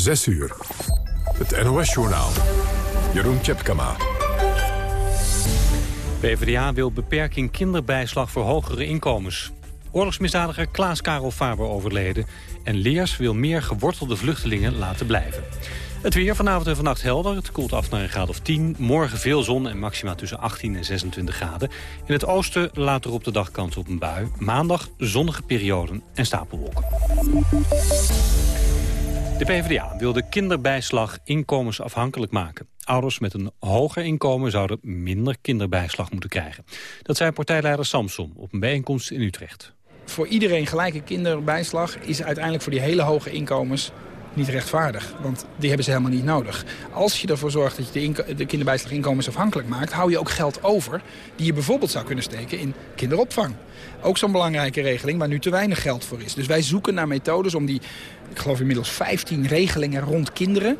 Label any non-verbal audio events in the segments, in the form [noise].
6 uur. Het NOS-journaal. Jeroen Tjepkama. PvdA wil beperking kinderbijslag voor hogere inkomens. Oorlogsmisdadiger Klaas Karel Faber overleden. En Leers wil meer gewortelde vluchtelingen laten blijven. Het weer vanavond en vannacht helder. Het koelt af naar een graad of 10. Morgen veel zon en maxima tussen 18 en 26 graden. In het oosten later op de dag kans op een bui. Maandag zonnige perioden en stapelwolken. De PvdA wil de kinderbijslag inkomensafhankelijk maken. Ouders met een hoger inkomen zouden minder kinderbijslag moeten krijgen. Dat zei partijleider Samson op een bijeenkomst in Utrecht. Voor iedereen gelijke kinderbijslag is uiteindelijk voor die hele hoge inkomens niet rechtvaardig. Want die hebben ze helemaal niet nodig. Als je ervoor zorgt dat je de, de kinderbijslag inkomensafhankelijk maakt... hou je ook geld over die je bijvoorbeeld zou kunnen steken in kinderopvang. Ook zo'n belangrijke regeling waar nu te weinig geld voor is. Dus wij zoeken naar methodes om die, ik geloof inmiddels 15 regelingen rond kinderen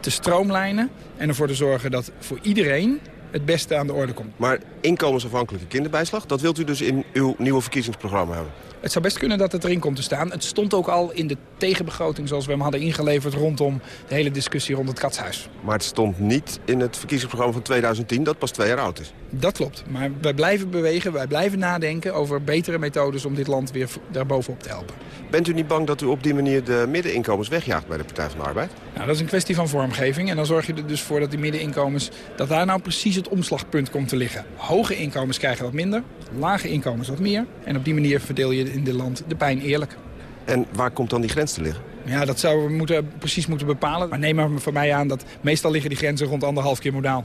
te stroomlijnen... en ervoor te zorgen dat voor iedereen het beste aan de orde komt. Maar inkomensafhankelijke kinderbijslag, dat wilt u dus in uw nieuwe verkiezingsprogramma hebben? Het zou best kunnen dat het erin komt te staan. Het stond ook al in de tegenbegroting zoals we hem hadden ingeleverd... rondom de hele discussie rond het katshuis. Maar het stond niet in het verkiezingsprogramma van 2010... dat pas twee jaar oud is. Dat klopt. Maar wij blijven bewegen, wij blijven nadenken... over betere methodes om dit land weer daarbovenop te helpen. Bent u niet bang dat u op die manier de middeninkomens wegjaagt bij de Partij van de Arbeid? Nou, dat is een kwestie van vormgeving. En dan zorg je er dus voor dat die middeninkomens... dat daar nou precies het omslagpunt komt te liggen. Hoge inkomens krijgen wat minder, lage inkomens wat meer. En op die manier verdeel je in dit land de pijn eerlijk. En waar komt dan die grens te liggen? Ja, dat zouden we moeten, precies moeten bepalen. Maar neem maar van mij aan dat meestal liggen die grenzen rond anderhalf keer modaal.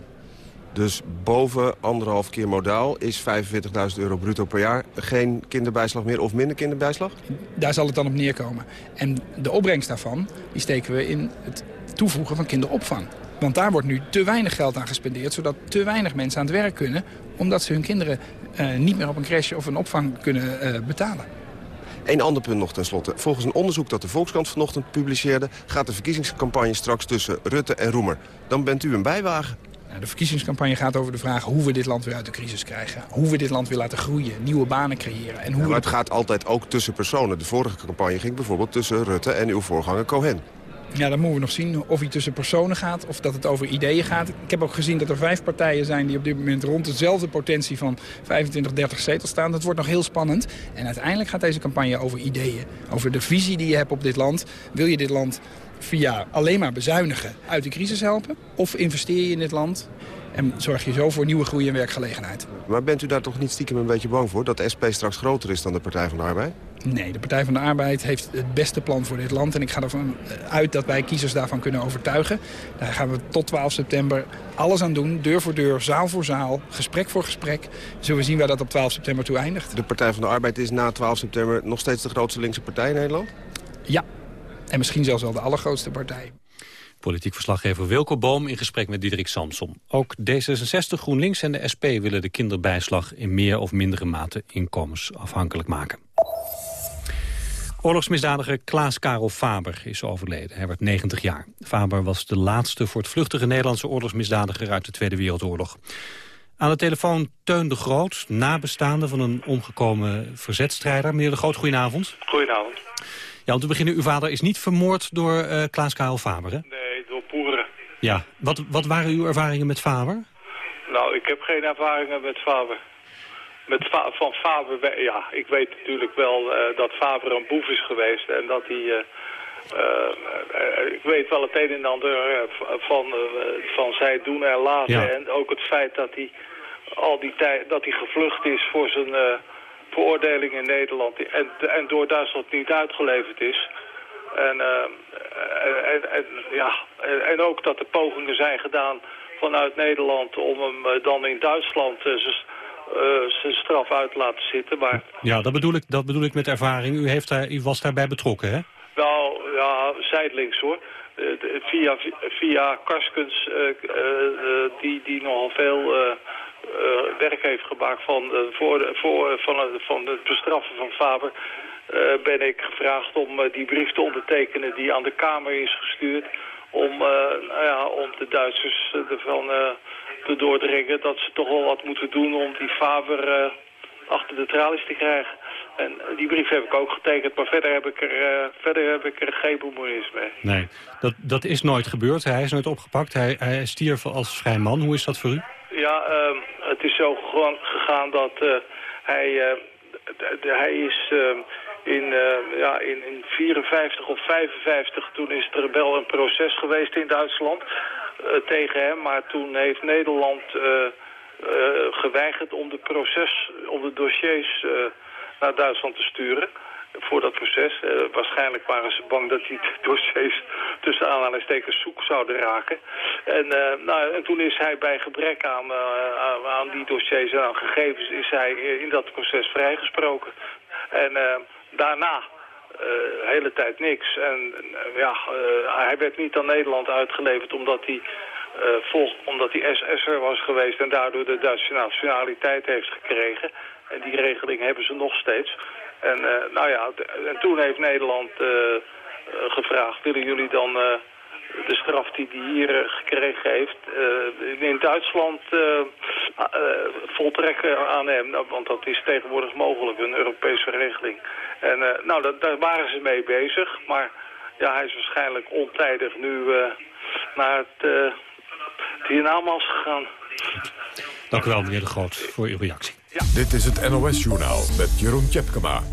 Dus boven anderhalf keer modaal is 45.000 euro bruto per jaar geen kinderbijslag meer of minder kinderbijslag? Daar zal het dan op neerkomen. En de opbrengst daarvan die steken we in het toevoegen van kinderopvang. Want daar wordt nu te weinig geld aan gespendeerd... zodat te weinig mensen aan het werk kunnen... omdat ze hun kinderen uh, niet meer op een crash of een opvang kunnen uh, betalen. Eén ander punt nog tenslotte. Volgens een onderzoek dat de Volkskrant vanochtend publiceerde... gaat de verkiezingscampagne straks tussen Rutte en Roemer. Dan bent u een bijwagen. Nou, de verkiezingscampagne gaat over de vraag hoe we dit land weer uit de crisis krijgen. Hoe we dit land weer laten groeien, nieuwe banen creëren. En hoe ja, maar het gaat altijd ook tussen personen. De vorige campagne ging bijvoorbeeld tussen Rutte en uw voorganger Cohen. Ja, dan moeten we nog zien of hij tussen personen gaat of dat het over ideeën gaat. Ik heb ook gezien dat er vijf partijen zijn die op dit moment rond dezelfde potentie van 25, 30 zetels staan. Dat wordt nog heel spannend. En uiteindelijk gaat deze campagne over ideeën. Over de visie die je hebt op dit land. Wil je dit land via alleen maar bezuinigen uit de crisis helpen? Of investeer je in dit land en zorg je zo voor nieuwe groei en werkgelegenheid. Maar bent u daar toch niet stiekem een beetje bang voor... dat de SP straks groter is dan de Partij van de Arbeid? Nee, de Partij van de Arbeid heeft het beste plan voor dit land. En ik ga ervan uit dat wij kiezers daarvan kunnen overtuigen. Daar gaan we tot 12 september alles aan doen. Deur voor deur, zaal voor zaal, gesprek voor gesprek. Zullen we zien waar dat op 12 september toe eindigt. De Partij van de Arbeid is na 12 september nog steeds de grootste linkse partij in Nederland? Ja, en misschien zelfs wel de allergrootste partij. Politiek verslaggever Wilco Boom in gesprek met Diederik Samson. Ook D66, GroenLinks en de SP willen de kinderbijslag in meer of mindere mate inkomensafhankelijk maken. Oorlogsmisdadiger Klaas Karel Faber is overleden. Hij werd 90 jaar. Faber was de laatste voortvluchtige Nederlandse oorlogsmisdadiger uit de Tweede Wereldoorlog. Aan de telefoon Teun de Groot, nabestaande van een omgekomen verzetstrijder. Meneer de Groot, goedenavond. Goedenavond. Ja, om te beginnen, uw vader is niet vermoord door uh, Klaas Karel Faber, hè? Nee, door Poeren. Ja, wat, wat waren uw ervaringen met Faber? Nou, ik heb geen ervaringen met Faber. Met van Faber, ja, ik weet natuurlijk wel uh, dat Faber een boef is geweest en dat hij... Uh, uh, ik weet wel het een en ander van, van zijn doen en laten. Ja. En ook het feit dat hij al die tijd dat hij gevlucht is voor zijn veroordeling in Nederland. En, en door Duitsland niet uitgeleverd is. En, en, en, ja, en, ook dat er pogingen zijn gedaan vanuit Nederland om hem dan in Duitsland uh, zijn straf uit laten zitten. Maar... Ja, dat bedoel, ik, dat bedoel ik met ervaring. U, heeft daar, u was daarbij betrokken, hè? Nou, ja, zijdelings hoor. Via, via Karskens, uh, die, die nogal veel werk heeft gemaakt van, voor, voor, van, van het bestraffen van Faber... ben ik gevraagd om die brief te ondertekenen die aan de Kamer is gestuurd... om, nou ja, om de Duitsers ervan te doordringen dat ze toch wel wat moeten doen om die Faber achter de tralies te krijgen. En die brief heb ik ook getekend, maar verder heb ik er, verder heb ik er geen bemoeienis mee. Nee, dat, dat is nooit gebeurd. Hij is nooit opgepakt. Hij, hij stierf als vrij man. Hoe is dat voor u? Ja, ehm, het is zo gegaan dat hij, hij is ehm, in, uh, ja, in, in 54 of 55, toen is er wel een proces geweest in Duitsland uh, tegen hem. Maar toen heeft Nederland uh, geweigerd om de proces, om de dossiers naar Duitsland te sturen voor dat proces. Uh, waarschijnlijk waren ze bang dat die [laughs] dossiers tussen aanhalingstekens zoek zouden raken. En, uh, nou, en toen is hij bij gebrek aan, uh, aan die dossiers en aan gegevens is hij in dat proces vrijgesproken. En daarna de hele tijd niks. En ja, hij werd niet aan Nederland uitgeleverd omdat hij, volg, omdat hij SS'er was geweest en daardoor de Duitse nationaliteit heeft gekregen. En die regeling hebben ze nog steeds. En, nou ja, en toen heeft Nederland gevraagd, willen jullie dan de straf die hij hier gekregen heeft in Duitsland voltrekken aan hem. Nou, want dat is tegenwoordig mogelijk, een Europese regeling. En nou, dat, daar waren ze mee bezig. Maar ja, hij is waarschijnlijk ontijdig nu naar het, uh, gegaan. Dank u wel, meneer De Groot, voor uw reactie. Ja. Dit is het NOS-journaal met Jeroen Tjepkema.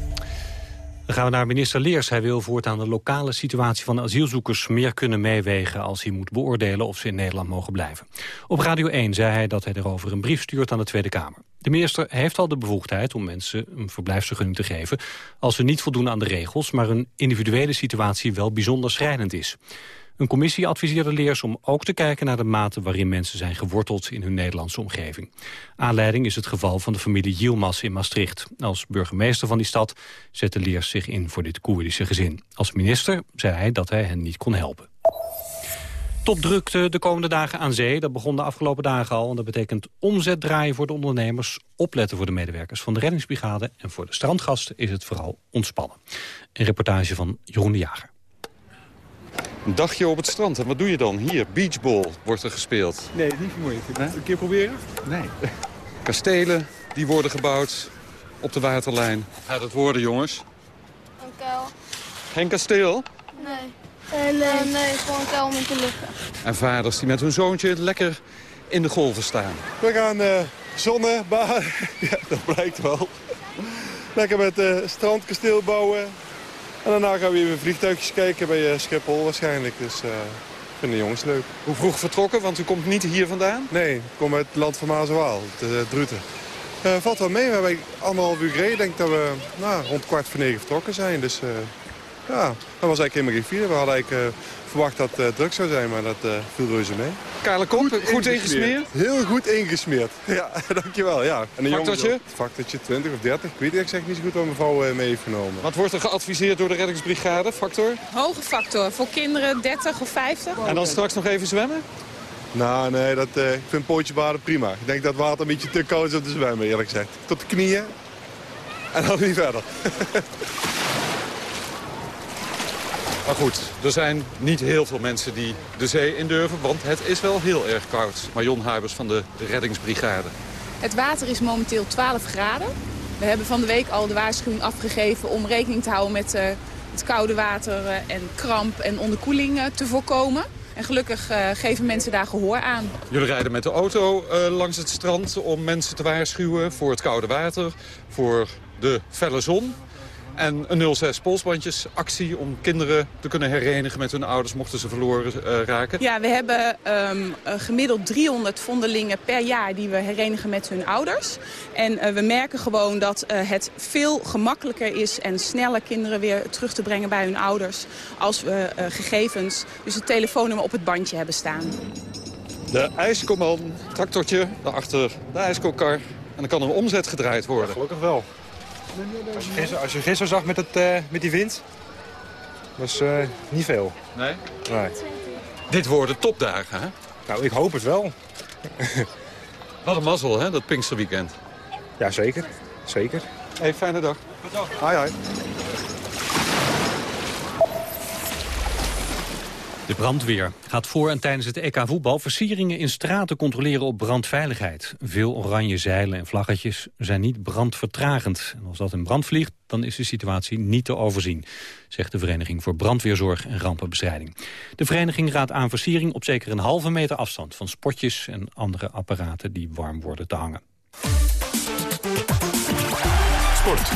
Dan gaan we naar minister Leers. Hij wil voortaan de lokale situatie van asielzoekers meer kunnen meewegen als hij moet beoordelen of ze in Nederland mogen blijven. Op Radio 1 zei hij dat hij erover een brief stuurt aan de Tweede Kamer. De minister heeft al de bevoegdheid om mensen een verblijfsvergunning te geven... als ze niet voldoen aan de regels, maar hun individuele situatie wel bijzonder schrijnend is. Een commissie adviseerde Leers om ook te kijken naar de mate waarin mensen zijn geworteld in hun Nederlandse omgeving. Aanleiding is het geval van de familie Yilmaz in Maastricht. Als burgemeester van die stad zette Leers zich in voor dit Koerdische gezin. Als minister zei hij dat hij hen niet kon helpen. Topdrukte de komende dagen aan zee. Dat begon de afgelopen dagen al. En dat betekent omzet draaien voor de ondernemers, opletten voor de medewerkers van de reddingsbrigade. En voor de strandgasten is het vooral ontspannen. Een reportage van Jeroen de Jager. Een dagje op het strand. En wat doe je dan? Hier, beachball wordt er gespeeld. Nee, niet vermoeiend. Nee? Een keer proberen? Nee. Kastelen, die worden gebouwd op de waterlijn. Gaat het worden, jongens? Een kuil. Geen kasteel? Nee. En, uh, nee, gewoon een kuil om in te liggen. En vaders die met hun zoontje lekker in de golven staan. We gaan uh, zonnen, baden. [laughs] ja, dat blijkt wel. Lekker met uh, strandkasteel bouwen. En daarna gaan we even vliegtuigjes kijken bij Schiphol waarschijnlijk. Dus vinden de jongens leuk. Hoe vroeg vertrokken? Want u komt niet hier vandaan? Nee, ik kom uit het land van Maas en Waal, het Druten. valt wel mee, we hebben anderhalf uur gereden. Ik denk dat we nou, rond kwart voor negen vertrokken zijn. Dus ja, dat was eigenlijk helemaal geen file. We hadden eigenlijk uh, verwacht dat het uh, druk zou zijn, maar dat uh, viel reuze mee. Kale kop, goed, goed ingesmeerd? Heel goed ingesmeerd. [laughs] Ja, dankjewel. Ja. En een factortje? Factortje 20 of 30. Ik weet het zeg niet zo goed wat mevrouw mee heeft genomen. Wat wordt er geadviseerd door de reddingsbrigade? Factor? Hoge factor. Voor kinderen 30 of 50. En dan straks nog even zwemmen? Nou, nee, dat, ik vind pootje baden prima. Ik denk dat water een beetje te koud is om te zwemmen, eerlijk gezegd. Tot de knieën en dan niet verder. [laughs] Maar goed, er zijn niet heel veel mensen die de zee in durven, want het is wel heel erg koud. Marion Huibers van de reddingsbrigade. Het water is momenteel 12 graden. We hebben van de week al de waarschuwing afgegeven om rekening te houden met uh, het koude water uh, en kramp en onderkoeling uh, te voorkomen. En gelukkig geven mensen daar gehoor aan. Jullie rijden met de auto langs het strand om mensen te waarschuwen voor het koude water, voor de felle zon. En een 06 polsbandjes actie om kinderen te kunnen herenigen met hun ouders mochten ze verloren uh, raken. Ja, we hebben um, gemiddeld 300 vondelingen per jaar die we herenigen met hun ouders. En uh, we merken gewoon dat uh, het veel gemakkelijker is en sneller kinderen weer terug te brengen bij hun ouders. Als we gegevens, dus het telefoonnummer op het bandje hebben staan. De ijskoman, tractortje, daarachter de ijskookkar. En dan kan er een omzet gedraaid worden. Ja, gelukkig wel. Als je, gisteren, als je gisteren zag met, het, uh, met die wind, was uh, niet veel. Nee? Nee. Dit worden topdagen, hè? Nou, ik hoop het wel. [laughs] Wat een mazzel, hè, dat Pinksterweekend. Ja, zeker. Zeker. Hey, fijne dag. Hoi, hoi. De brandweer gaat voor en tijdens het EK voetbal versieringen in straten controleren op brandveiligheid. Veel oranje zeilen en vlaggetjes zijn niet brandvertragend. En als dat in brand vliegt, dan is de situatie niet te overzien, zegt de Vereniging voor Brandweerzorg en Rampenbestrijding. De vereniging raadt aan versiering op zeker een halve meter afstand van spotjes en andere apparaten die warm worden te hangen. Sport.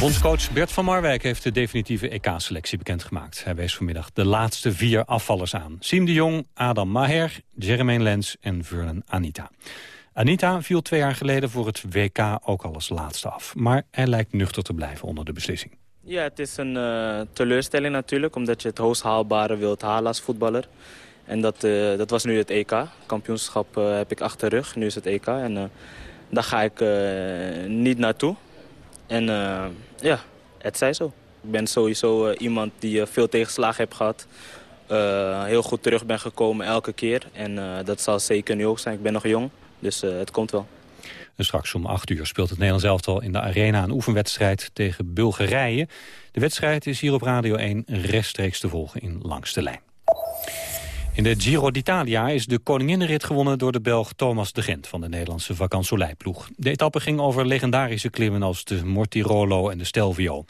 Bondscoach Bert van Marwijk heeft de definitieve EK-selectie bekendgemaakt. Hij wees vanmiddag de laatste vier afvallers aan. Siem de Jong, Adam Maher, Jermaine Lens en Vernon Anita. Anita viel twee jaar geleden voor het WK ook al als laatste af. Maar hij lijkt nuchter te blijven onder de beslissing. Ja, het is een uh, teleurstelling natuurlijk, omdat je het hoogst haalbare wilt halen als voetballer. En dat, uh, dat was nu het EK. Kampioenschap uh, heb ik achter de rug, nu is het EK. En daar ga ik niet naartoe. En ja, het zij zo. Ik ben sowieso iemand die veel tegenslagen heeft gehad. heel goed terug ben gekomen elke keer. En dat zal zeker nu ook zijn. Ik ben nog jong, dus het komt wel. En straks om 8 uur speelt het Nederlands elftal in de arena een oefenwedstrijd tegen Bulgarije. De wedstrijd is hier op Radio 1 rechtstreeks te volgen in langste lijn. In de Giro d'Italia is de koninginnenrit gewonnen door de Belg Thomas de Gent van de Nederlandse Vacansoleil-ploeg. De etappe ging over legendarische klimmen als de Mortirolo en de Stelvio.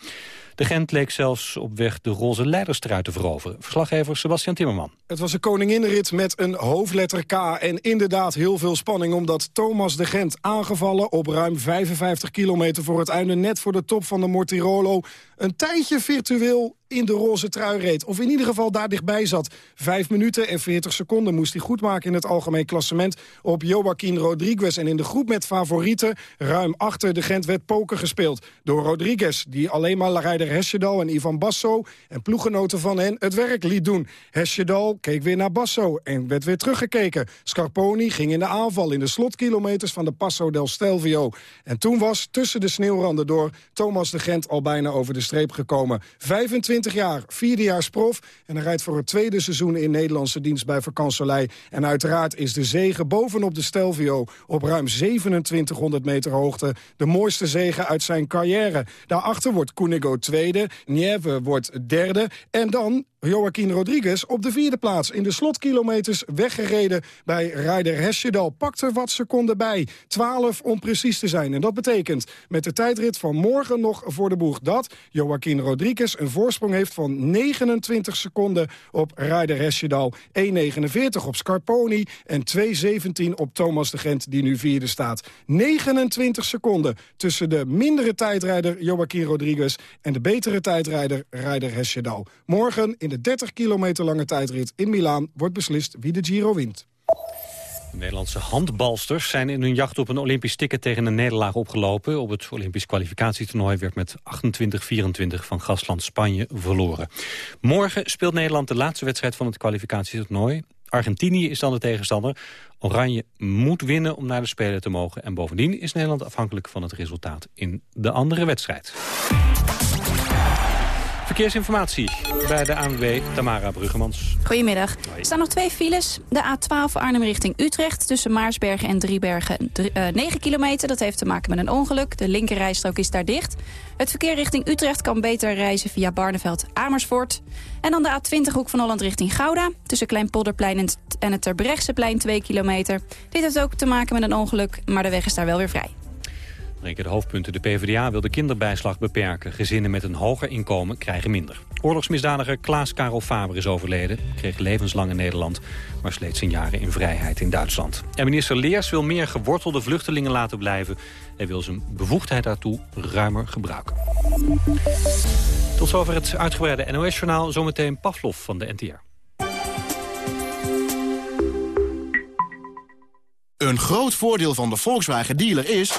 De Gent leek zelfs op weg de roze leiderstruit te veroveren. Verslaggever Sebastian Timmerman. Het was een koninginrit met een hoofdletter K en inderdaad heel veel spanning... omdat Thomas de Gent aangevallen op ruim 55 kilometer voor het einde... net voor de top van de Mortirolo een tijdje virtueel in de roze trui reed. Of in ieder geval daar dichtbij zat. Vijf minuten en 40 seconden moest hij goed maken in het algemeen klassement op Joaquin Rodriguez. En in de groep met favorieten, ruim achter de Gent, werd poker gespeeld. Door Rodriguez, die alleen maar rijder Hesjedal en Ivan Basso... en ploeggenoten van hen het werk liet doen. Hesjedal keek weer naar Basso en werd weer teruggekeken. Scarponi ging in de aanval in de slotkilometers van de Passo del Stelvio. En toen was tussen de sneeuwranden door Thomas de Gent al bijna over de streep gekomen. 25 jaar, vierdejaars prof. En hij rijdt voor het tweede seizoen in Nederlandse dienst bij Vakansolei. En uiteraard is de zegen bovenop de Stelvio op ruim 2700 meter hoogte... de mooiste zegen uit zijn carrière. Daarachter wordt Koenigo tweede, Nieve wordt derde. En dan Joaquin Rodriguez op de vierde plaats. In de slotkilometers weggereden bij Ryder Hesjedal. Pakt er wat seconden bij. 12 om precies te zijn. En dat betekent met de tijdrit van morgen nog voor de boeg... dat Joaquin Rodriguez een voorsprong heeft van 29 seconden op Ryder Hesjedal. 1,49 op Scarponi en 2,17 op Thomas de Gent die nu vierde staat. 29 seconden tussen de mindere tijdrijder Joaquin Rodriguez... en de betere tijdrijder Ryder Hesjedal. Morgen in de de 30 kilometer lange tijdrit in Milaan wordt beslist wie de Giro wint. De Nederlandse handbalsters zijn in hun jacht op een Olympisch ticket tegen een nederlaag opgelopen. Op het Olympisch kwalificatietoernooi werd met 28-24 van gastland Spanje verloren. Morgen speelt Nederland de laatste wedstrijd van het kwalificatietoernooi. Argentinië is dan de tegenstander. Oranje moet winnen om naar de Spelen te mogen. En bovendien is Nederland afhankelijk van het resultaat in de andere wedstrijd. Verkeersinformatie bij de ANWB Tamara Bruggemans. Goedemiddag. Er staan nog twee files. De A12 Arnhem richting Utrecht tussen Maarsbergen en Driebergen 9 uh, kilometer. Dat heeft te maken met een ongeluk. De linkerrijstrook is daar dicht. Het verkeer richting Utrecht kan beter reizen via Barneveld-Amersfoort. En dan de A20 hoek van Holland richting Gouda. Tussen Kleinpolderplein en het Terbrechtseplein 2 kilometer. Dit heeft ook te maken met een ongeluk, maar de weg is daar wel weer vrij. De hoofdpunten. De PvdA wil de kinderbijslag beperken. Gezinnen met een hoger inkomen krijgen minder. Oorlogsmisdadiger Klaas Karel Faber is overleden. Kreeg levenslang in Nederland, maar sleet zijn jaren in vrijheid in Duitsland. En minister Leers wil meer gewortelde vluchtelingen laten blijven. Hij wil zijn bevoegdheid daartoe ruimer gebruiken. Tot zover het uitgebreide NOS-journaal. Zometeen Pavlov van de NTR. Een groot voordeel van de Volkswagen dealer is...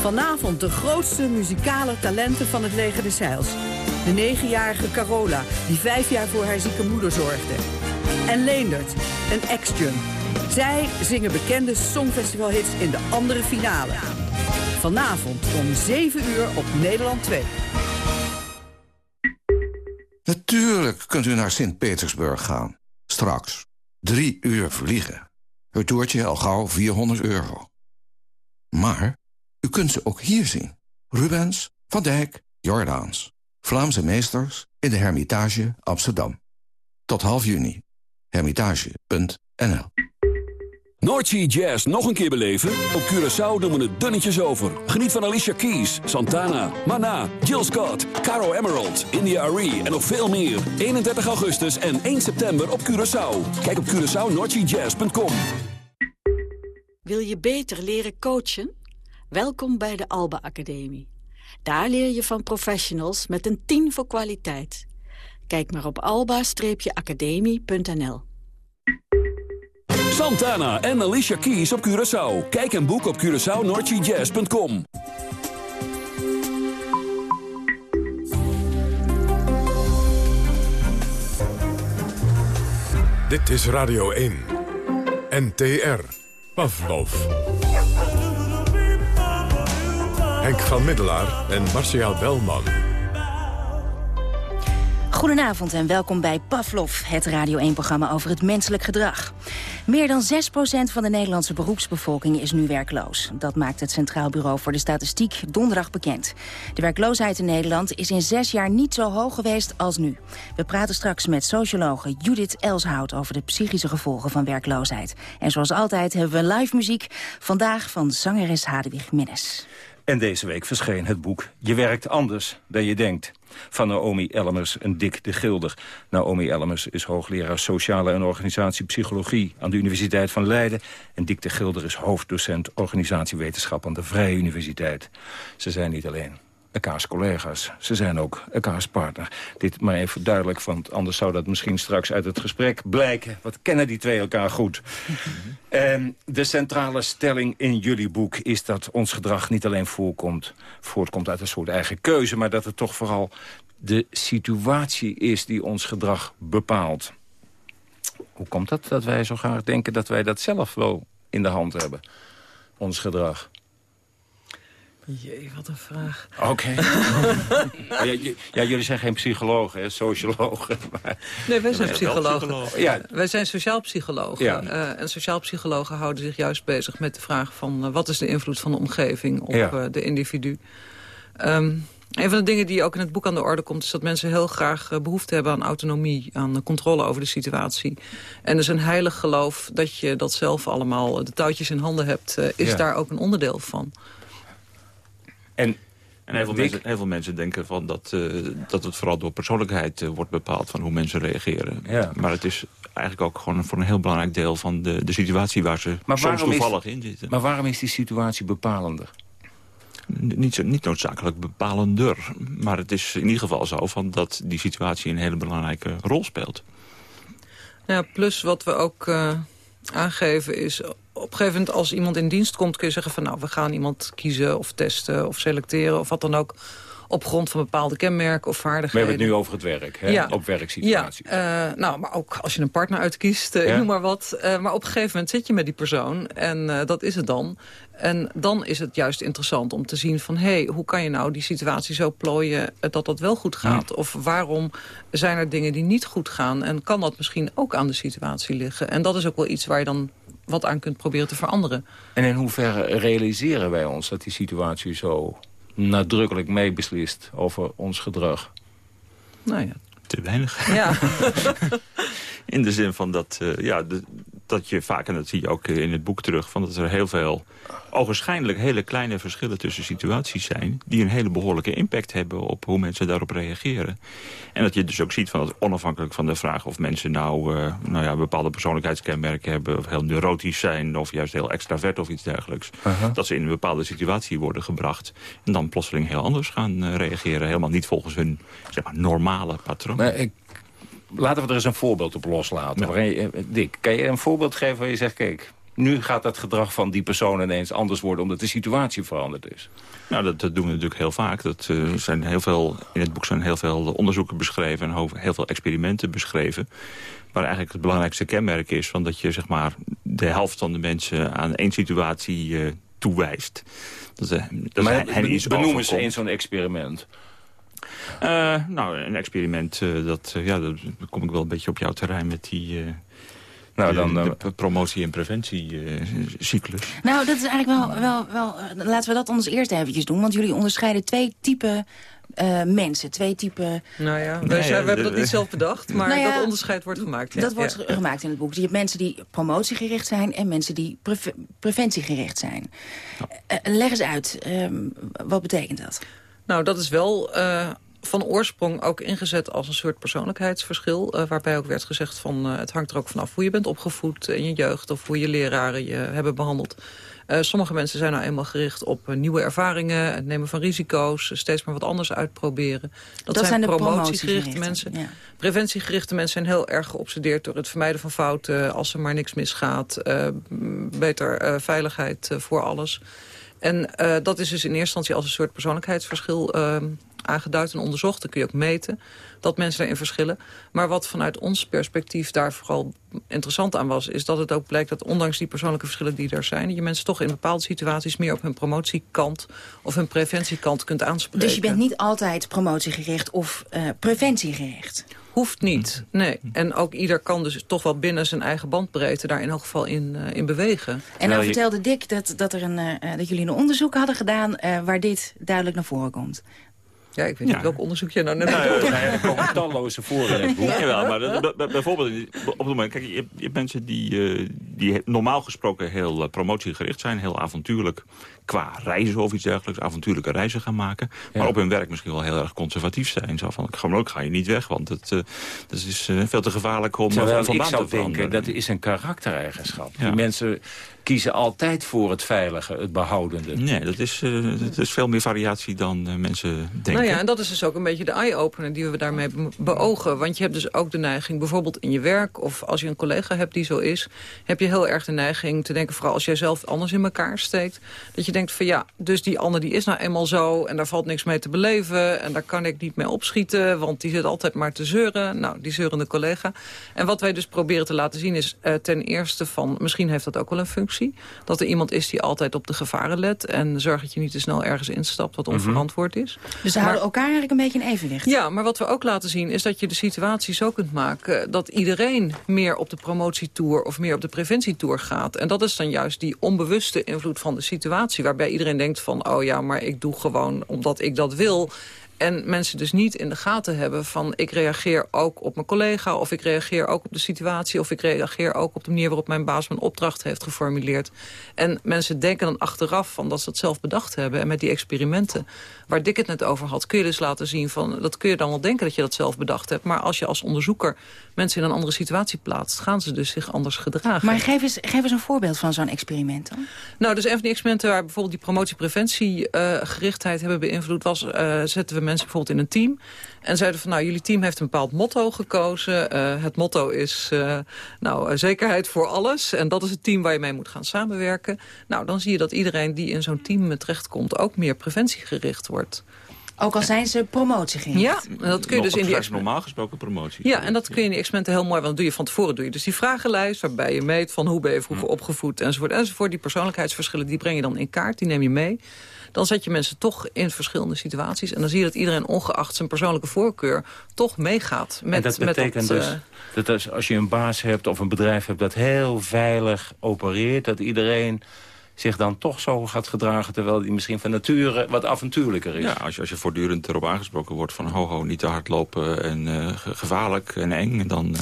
Vanavond de grootste muzikale talenten van het leger de Zeils. De negenjarige Carola, die vijf jaar voor haar zieke moeder zorgde. En Leendert, en Extune. Zij zingen bekende songfestivalhits in de andere finale. Vanavond om 7 uur op Nederland 2. Natuurlijk kunt u naar Sint-Petersburg gaan. Straks. Drie uur vliegen. Het toertje al gauw 400 euro. Maar u kunt ze ook hier zien. Rubens, Van Dijk, Jordaans. Vlaamse meesters in de Hermitage Amsterdam. Tot half juni. Hermitage.nl Noordsea Jazz nog een keer beleven? Op Curaçao doen we het dunnetjes over. Geniet van Alicia Keys, Santana, Mana, Jill Scott, Caro Emerald, India Arie en nog veel meer. 31 augustus en 1 september op Curaçao. Kijk op CuraçaoNoordseaJazz.com Wil je beter leren coachen? Welkom bij de Alba Academie. Daar leer je van professionals met een 10 voor kwaliteit. Kijk maar op alba-academie.nl Santana en Alicia Keys op Curaçao. Kijk en boek op CuraçaoNoordseaJazz.com Dit is Radio 1. NTR. Pavlov. Henk van Middelaar en Marcia Belman. Goedenavond en welkom bij Pavlov, het Radio 1-programma over het menselijk gedrag. Meer dan 6% van de Nederlandse beroepsbevolking is nu werkloos. Dat maakt het Centraal Bureau voor de Statistiek donderdag bekend. De werkloosheid in Nederland is in zes jaar niet zo hoog geweest als nu. We praten straks met sociologe Judith Elshout over de psychische gevolgen van werkloosheid. En zoals altijd hebben we live muziek, vandaag van zangeres Hadewig Minnes. En deze week verscheen het boek Je werkt anders dan je denkt. Van Naomi Ellemers en Dick de Gilder. Naomi Ellemers is hoogleraar Sociale en Organisatiepsychologie... aan de Universiteit van Leiden. En Dick de Gilder is hoofddocent Organisatiewetenschap... aan de Vrije Universiteit. Ze zijn niet alleen elkaars collega's. Ze zijn ook elkaars partner. Dit maar even duidelijk, want anders zou dat misschien straks uit het gesprek blijken. Wat kennen die twee elkaar goed? En de centrale stelling in jullie boek is dat ons gedrag niet alleen voorkomt, voortkomt uit een soort eigen keuze... maar dat het toch vooral de situatie is die ons gedrag bepaalt. Hoe komt dat dat wij zo graag denken dat wij dat zelf wel in de hand hebben? Ons gedrag. Jee, wat een vraag. Oké. [laughs] ja, ja, jullie zijn geen psychologen, hè? sociologen. [laughs] Maar... Nee, wij zijn psychologen. psychologen. Ja. Wij zijn sociaal psychologen. Ja. Uh, en sociaal psychologen houden zich juist bezig met de vraag van... Uh, wat is de invloed van de omgeving op Ja. uh, de individu. Um, een van de dingen die ook in het boek aan de orde komt... is dat mensen heel graag eh, behoefte hebben aan autonomie... aan controle over de situatie. En dus een heilig geloof dat je dat zelf allemaal... eh, de touwtjes in handen hebt, eh, is daar ook een onderdeel van. En, en heel, veel mensen, heel veel mensen denken van dat, eh, dat het vooral door persoonlijkheid eh, wordt bepaald... van hoe mensen reageren. Ja. Maar het is eigenlijk ook gewoon voor een heel belangrijk deel... van de, de situatie waar ze Maar soms is- toevallig in zitten. Maar waarom is die situatie bepalender? Niet, zo, niet noodzakelijk bepalender. Maar het is in ieder geval zo van dat die situatie een hele belangrijke rol speelt. Ja, plus wat we ook eh, aangeven is... op een gegeven moment als iemand in dienst komt... kun je zeggen van nou, we gaan iemand kiezen of testen of selecteren... of wat dan ook op grond van bepaalde kenmerken of We vaardigheden. hebben het nu over het werk, hè? Ja. op werksituaties. Ja, eh, nou, maar ook als je een partner uitkiest, eh, Ja. noem maar wat. Eh, maar op een gegeven moment zit je met die persoon en dat is het dan. En dan is het juist interessant om te zien van... hé, hey, hoe kan je nou die situatie zo plooien dat dat wel goed gaat? Of waarom zijn er dingen die niet goed gaan? En kan dat misschien ook aan de situatie liggen? En dat is ook wel iets waar je dan wat aan kunt proberen te veranderen. En in hoeverre realiseren wij ons dat die situatie zo nadrukkelijk meebeslist over ons gedrag? Nou ja. Te weinig. Ja. [laughs] In de zin van dat, eh, ja, de- dat je vaak, en dat zie je ook eh, in het boek terug... Van dat er heel veel ogenschijnlijk hele kleine verschillen tussen situaties zijn... die een hele behoorlijke impact hebben op hoe mensen daarop reageren. En dat je dus ook ziet van dat onafhankelijk van de vraag... of mensen nou, eh, nou ja, bepaalde persoonlijkheidskenmerken hebben... of heel neurotisch zijn of juist heel extravert of iets dergelijks... Dat ze in een bepaalde situatie worden gebracht... en dan plotseling heel anders gaan eh, reageren. Helemaal niet volgens hun zeg maar, normale patroon. Maar ik, laten we er eens een voorbeeld op loslaten. Je- eh, Dick, kan je een voorbeeld geven waar je zegt... kijk, nu gaat dat gedrag van die persoon ineens anders worden... omdat de situatie veranderd is. Nou, dat, dat doen we natuurlijk heel vaak. Dat, uh, zijn heel veel, in het boek zijn heel veel onderzoeken beschreven... en heel veel experimenten beschreven. Waar eigenlijk het belangrijkste kenmerk is... Van dat je zeg maar, de helft van de mensen aan één situatie uh, toewijst. Dat, uh, dat maar is benoem eens eens zo'n experiment. Uh, nou, een experiment, uh, dat, uh, ja, dan kom ik wel een beetje op jouw terrein met die... Nou, dan, de, de promotie- en preventiecyclus. nou, dat is eigenlijk wel, wel, wel... Laten we dat ons eerst eventjes doen. Want jullie onderscheiden twee typen uh, mensen, twee typen... Nou ja, we, nee, hebben dat niet zelf bedacht, maar nou ja, dat onderscheid wordt gemaakt. Ja. Dat wordt ja. gemaakt in het boek. Dus je hebt mensen die promotiegericht zijn en mensen die pre preventiegericht zijn. Uh, leg eens uit, um, wat betekent dat? Nou, dat is wel... Uh, van oorsprong ook ingezet als een soort persoonlijkheidsverschil. Uh, waarbij ook werd gezegd van uh, het hangt er ook vanaf hoe je bent opgevoed in je jeugd. Of hoe je leraren je hebben behandeld. Uh, sommige mensen zijn nou eenmaal gericht op nieuwe ervaringen, het nemen van risico's, steeds maar wat anders uitproberen. Dat, dat zijn, zijn promotiegerichte mensen. Ja. Preventiegerichte mensen zijn heel erg geobsedeerd door het vermijden van fouten, als er maar niks misgaat, beter veiligheid voor alles. En dat is dus in eerste instantie als een soort persoonlijkheidsverschil ehm, aangeduid en onderzocht. Dat kun je ook meten dat mensen daarin verschillen. Maar wat vanuit ons perspectief daar vooral interessant aan was... is dat het ook blijkt dat ondanks die persoonlijke verschillen die er zijn... je mensen toch in bepaalde situaties meer op hun promotiekant... of hun preventiekant kunt aanspreken. Dus je bent niet altijd promotiegericht of uh, preventiegericht? Hoeft niet, nee. En ook ieder kan dus toch wel binnen zijn eigen bandbreedte... daar in elk geval in, uh, in bewegen. En nou vertelde Dick dat, dat, er een, uh, dat jullie een onderzoek hadden gedaan... waar dit duidelijk naar voren komt. Ja, ik weet niet welk onderzoek je nou net nou, er komen talloze voor in het boek. Maar bijvoorbeeld op het moment... Kijk, je hebt, je hebt mensen die, uh, die normaal gesproken heel uh, promotiegericht zijn. Heel avontuurlijk qua reizen of iets dergelijks. Avontuurlijke reizen gaan maken. Maar op hun werk misschien wel heel erg conservatief zijn. Zo van, gewoon ga je niet weg, want het, uh, dat is veel te gevaarlijk om Terwijl van ik baan zou te veranderen. denken, dat is een karaktereigenschap. Die mensen kiezen altijd voor het veilige, het behoudende. Nee, dat is, uh, dat is veel meer variatie dan uh, mensen denken. Nou ja, en dat is dus ook een beetje de eye-opener die we daarmee beogen. Want je hebt dus ook de neiging, bijvoorbeeld in je werk... of als je een collega hebt die zo is... heb je heel erg de neiging te denken... vooral als jij zelf anders in elkaar steekt... dat je denkt van ja, dus die ander die is nou eenmaal zo... en daar valt niks mee te beleven... en daar kan ik niet mee opschieten... want die zit altijd maar te zeuren. Nou, die zeurende collega. En wat wij dus proberen te laten zien is uh, ten eerste van... misschien heeft dat ook wel een functie dat er iemand is die altijd op de gevaren let... en zorgt dat je niet te snel ergens instapt wat onverantwoord is. Dus ze maar, houden elkaar eigenlijk een beetje in evenwicht. Ja, maar wat we ook laten zien is dat je de situatie zo kunt maken... dat iedereen meer op de promotietour of meer op de preventietour gaat. En dat is dan juist die onbewuste invloed van de situatie... waarbij iedereen denkt van, oh ja, maar ik doe gewoon omdat ik dat wil... En mensen dus niet in de gaten hebben van... ik reageer ook op mijn collega... of ik reageer ook op de situatie... of ik reageer ook op de manier waarop mijn baas mijn opdracht heeft geformuleerd. En mensen denken dan achteraf van dat ze het zelf bedacht hebben. En met die experimenten waar Dick het net over had... kun je dus laten zien van... dat kun je dan wel denken dat je dat zelf bedacht hebt. Maar als je als onderzoeker mensen in een andere situatie plaatst... gaan ze dus zich anders gedragen. Maar geef eens, geef eens een voorbeeld van zo'n experiment dan. Nou, dus een van die experimenten waar bijvoorbeeld die promotiepreventie-gerichtheid uh, hebben beïnvloed... was, uh, zetten we mensen bijvoorbeeld in een team... En zeiden van, nou, jullie team heeft een bepaald motto gekozen. Uh, het motto is, uh, nou, uh, zekerheid voor alles. En dat is het team waar je mee moet gaan samenwerken. Nou, dan zie je dat iedereen die in zo'n team terechtkomt... ook meer preventiegericht wordt. Ook al zijn ze promotiegericht. Ja, en dat kun je dus in die normaal gesproken promotie. Ja, en dat kun je in die experimenten heel mooi, want dat doe je van tevoren doe je dus die vragenlijst waarbij je meet van hoe ben je vroeger opgevoed enzovoort enzovoort. Die persoonlijkheidsverschillen die breng je dan in kaart, die neem je mee dan zet je mensen toch in verschillende situaties. En dan zie je dat iedereen ongeacht zijn persoonlijke voorkeur toch meegaat. Met, en dat betekent met dat, dus dat als, als je een baas hebt of een bedrijf hebt dat heel veilig opereert... dat iedereen zich dan toch zo gaat gedragen... terwijl die misschien van nature wat avontuurlijker is. Ja, als je, als je voortdurend erop aangesproken wordt van... ho, ho, niet te hard lopen en uh, gevaarlijk en eng... dan, uh,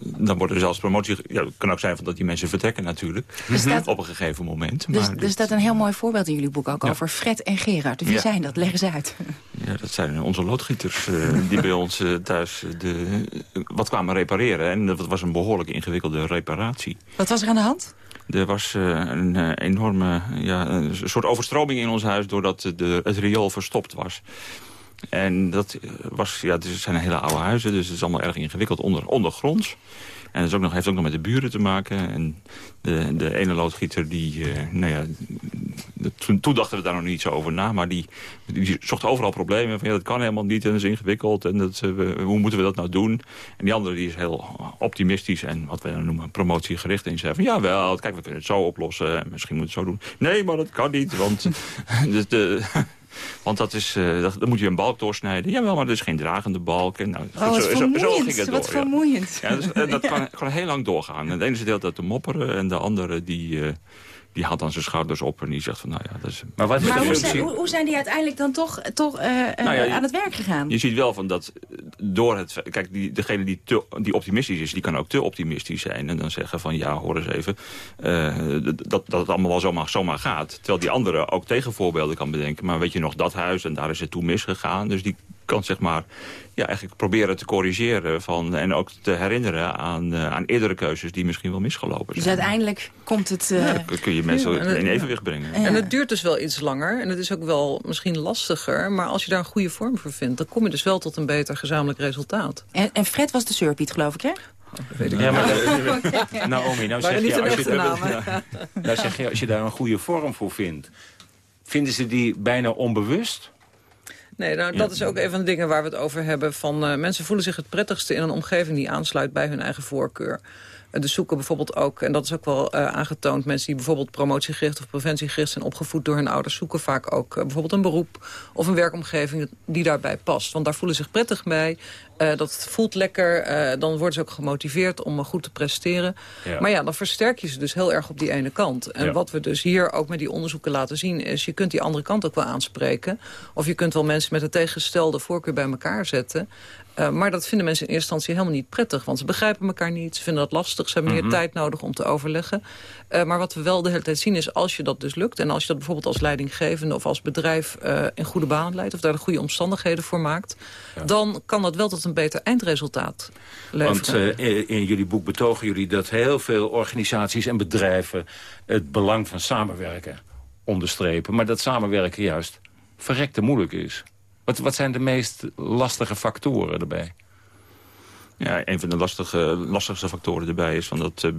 dan wordt er zelfs promotie... Ja, het kan ook zijn van dat die mensen vertrekken natuurlijk. [laughs] Staat, op een gegeven moment. Dus, er staat een heel mooi voorbeeld in jullie boek ook ja. over Fred en Gerard. Wie ja. zijn dat? Leg eens uit. Ja, dat zijn onze loodgieters uh, die bij ons thuis de, wat kwamen repareren. En dat was een behoorlijk ingewikkelde reparatie. Wat was er aan de hand? Er was uh, een uh, enorme ja, een soort overstroming in ons huis... doordat de, het riool verstopt was. En dat was, ja, het zijn hele oude huizen, dus het is allemaal erg ingewikkeld onder, ondergronds. En dat is ook nog, heeft ook nog met de buren te maken. En de, de ene loodgieter, die, uh, nou ja, toen, toen, dachten we daar nog niet zo over na. Maar die, die zocht overal problemen. Van, ja, dat kan helemaal niet en dat is ingewikkeld. En dat, uh, hoe moeten we dat nou doen? En die andere die is heel optimistisch en wat we noemen promotiegericht. En zei van, ja wel, kijk, we kunnen het zo oplossen. Misschien moeten we het zo doen. Nee, maar dat kan niet, want... [laughs] de, de want dat is, uh, dat, dan moet je een balk doorsnijden. Jawel, maar er is geen dragende balk. En, nou, oh, zo, zo, zo, ging het wat door, vermoeiend. Ja. Ja, dus, dat [laughs] ja. kan, kan, heel lang doorgaan. En de ene zit heel te mopperen en de andere die... Uh, die haalt dan zijn schouders op en die zegt van, nou ja, dat is... Maar, wat maar hoe, zijn, hoe, hoe, zijn die uiteindelijk dan toch, toch uh, nou ja, aan het werk gegaan? Je ziet wel van dat door het... Kijk, die, degene die, te, die optimistisch is, die kan ook te optimistisch zijn. En dan zeggen van, ja, hoor eens even, uh, dat, dat het allemaal wel zomaar, zomaar gaat. Terwijl die andere ook tegenvoorbeelden kan bedenken. Maar weet je nog, dat huis en daar is het toen misgegaan. Dus die kan zeg maar ja, eigenlijk proberen te corrigeren van, en ook te herinneren aan, uh, aan eerdere keuzes die misschien wel misgelopen zijn. Dus uiteindelijk komt het... Uh... Ja, kun je mensen ja, in evenwicht brengen. En het duurt dus wel iets langer en het is ook wel misschien lastiger, maar als je daar een goede vorm voor vindt, dan kom je dus wel tot een beter gezamenlijk resultaat. En, en Fred was de surpiet, geloof ik, hè? weet ik ja, maar, [laughs] [laughs] Naomi, nou zeg, je, als je, nou, [laughs] nou zeg je, als je daar een goede vorm voor vindt, vinden ze die bijna onbewust? Nee, nou, dat is ook een van de dingen waar we het over hebben. Van, uh, mensen voelen zich het prettigste in een omgeving die aansluit bij hun eigen voorkeur. Uh, dus zoeken bijvoorbeeld ook, en dat is ook wel uh, aangetoond... mensen die bijvoorbeeld promotiegericht of preventiegericht zijn opgevoed door hun ouders... zoeken vaak ook bijvoorbeeld een beroep of een werkomgeving die daarbij past. Want daar voelen ze zich prettig bij. Uh, dat voelt lekker, uh, dan worden ze ook gemotiveerd om goed te presteren. Ja. Maar ja, dan versterk je ze dus heel erg op die ene kant. En ja. wat we dus hier ook met die onderzoeken laten zien... is je kunt die andere kant ook wel aanspreken. Of je kunt wel mensen met een tegengestelde voorkeur bij elkaar zetten. Uh, maar dat vinden mensen in eerste instantie helemaal niet prettig. Want ze begrijpen elkaar niet, ze vinden dat lastig. Ze hebben meer mm -hmm. tijd nodig om te overleggen. Uh, maar wat we wel de hele tijd zien is, als je dat dus lukt... en als je dat bijvoorbeeld als leidinggevende of als bedrijf... Uh, in goede banen leidt of daar de goede omstandigheden voor maakt... Ja. dan kan dat wel tot een beter eindresultaat leveren. Want uh, in jullie boek betogen jullie dat heel veel organisaties en bedrijven... het belang van samenwerken onderstrepen. Maar dat samenwerken juist verrekte moeilijk is. Wat, wat zijn de meest lastige factoren erbij? Ja, een van de lastige, lastigste factoren erbij is van dat uh,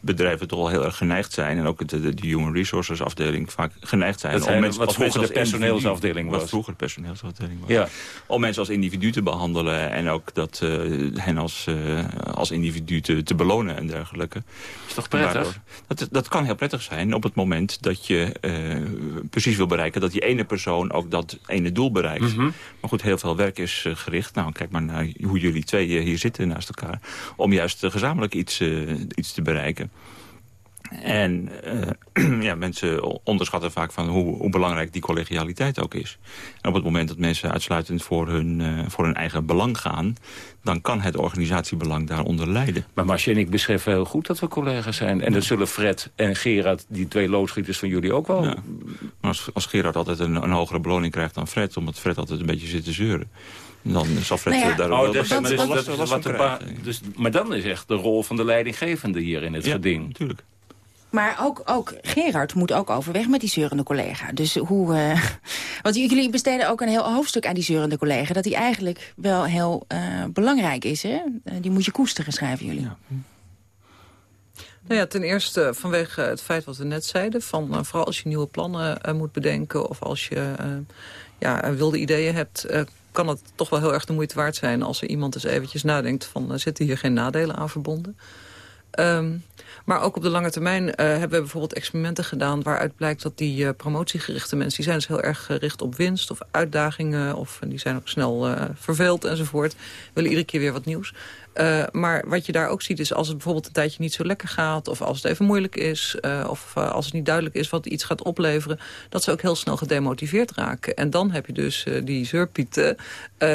bedrijven toch wel heel erg geneigd zijn... en ook de, de Human Resources afdeling vaak geneigd zijn... Dat om mensen, wat vroeger de personeelsafdeling was. Wat vroeger de personeelsafdeling was. Ja. Om mensen als individu te behandelen en ook dat, uh, hen als, uh, als individu te, te belonen en dergelijke. Is toch prettig? Waardoor, dat, dat kan heel prettig zijn op het moment dat je precies wil bereiken... dat die ene persoon ook dat ene doel bereikt. Mm -hmm. Maar goed, heel veel werk is gericht. Nou, kijk maar naar hoe jullie twee hier zitten naast elkaar. Om juist gezamenlijk iets, iets te bereiken. En uh, [clears throat] ja, mensen onderschatten vaak van hoe, hoe, belangrijk die collegialiteit ook is. En op het moment dat mensen uitsluitend voor hun, uh, voor hun eigen belang gaan... dan kan het organisatiebelang daaronder lijden. Maar Marcia en ik beschrijven heel goed dat we collega's zijn. En dat zullen Fred en Gerard, die twee loodschieters van jullie ook wel... Ja. Maar als, als Gerard altijd een, een hogere beloning krijgt dan Fred... omdat Fred altijd een beetje zit te zeuren... Dan zal Fred nou ja, daar oh, dus, dat, dat, dat, wat dus, Maar dan is echt de rol van de leidinggevende hier in het ja, geding. natuurlijk. Maar ook, ook Gerard moet ook overweg met die zeurende collega. Dus hoe... Uh, [laughs] want jullie besteden ook een heel hoofdstuk aan die zeurende collega... dat die eigenlijk wel heel uh, belangrijk is, hè? Uh, die moet je koesteren, schrijven jullie. Nou ja, ten eerste vanwege het feit wat we net zeiden... van vooral als je nieuwe plannen moet bedenken... of als je ja, wilde ideeën hebt... kan het toch wel heel erg de moeite waard zijn... als er iemand eens eventjes nadenkt van... zitten hier geen nadelen aan verbonden? Um, maar ook op de lange termijn uh, hebben we bijvoorbeeld experimenten gedaan... waaruit blijkt dat die uh, promotiegerichte mensen... die zijn dus heel erg gericht op winst of uitdagingen... of die zijn ook snel uh, verveeld enzovoort. willen iedere keer weer wat nieuws. Uh, maar wat je daar ook ziet is als het bijvoorbeeld een tijdje niet zo lekker gaat... of als het even moeilijk is, uh, of uh, als het niet duidelijk is wat iets gaat opleveren... dat ze ook heel snel gedemotiveerd raken. En dan heb je dus die zeurpieten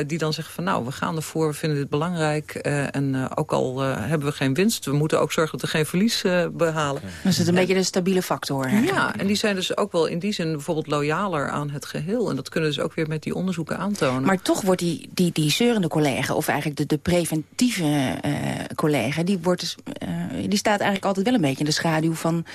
die dan zeggen van... nou, we gaan ervoor, we vinden dit belangrijk... en ook al hebben we geen winst, we moeten ook zorgen dat we geen verlies behalen. Dat is het een en, beetje de stabiele factor. Ja, en die zijn dus ook wel in die zin bijvoorbeeld loyaler aan het geheel. En dat kunnen dus ook weer met die onderzoeken aantonen. Maar toch wordt die, die, die zeurende collega, of eigenlijk de, de preventieve ex-collega... die, wordt dus, eh, die staat eigenlijk altijd wel een beetje in de schaduw van,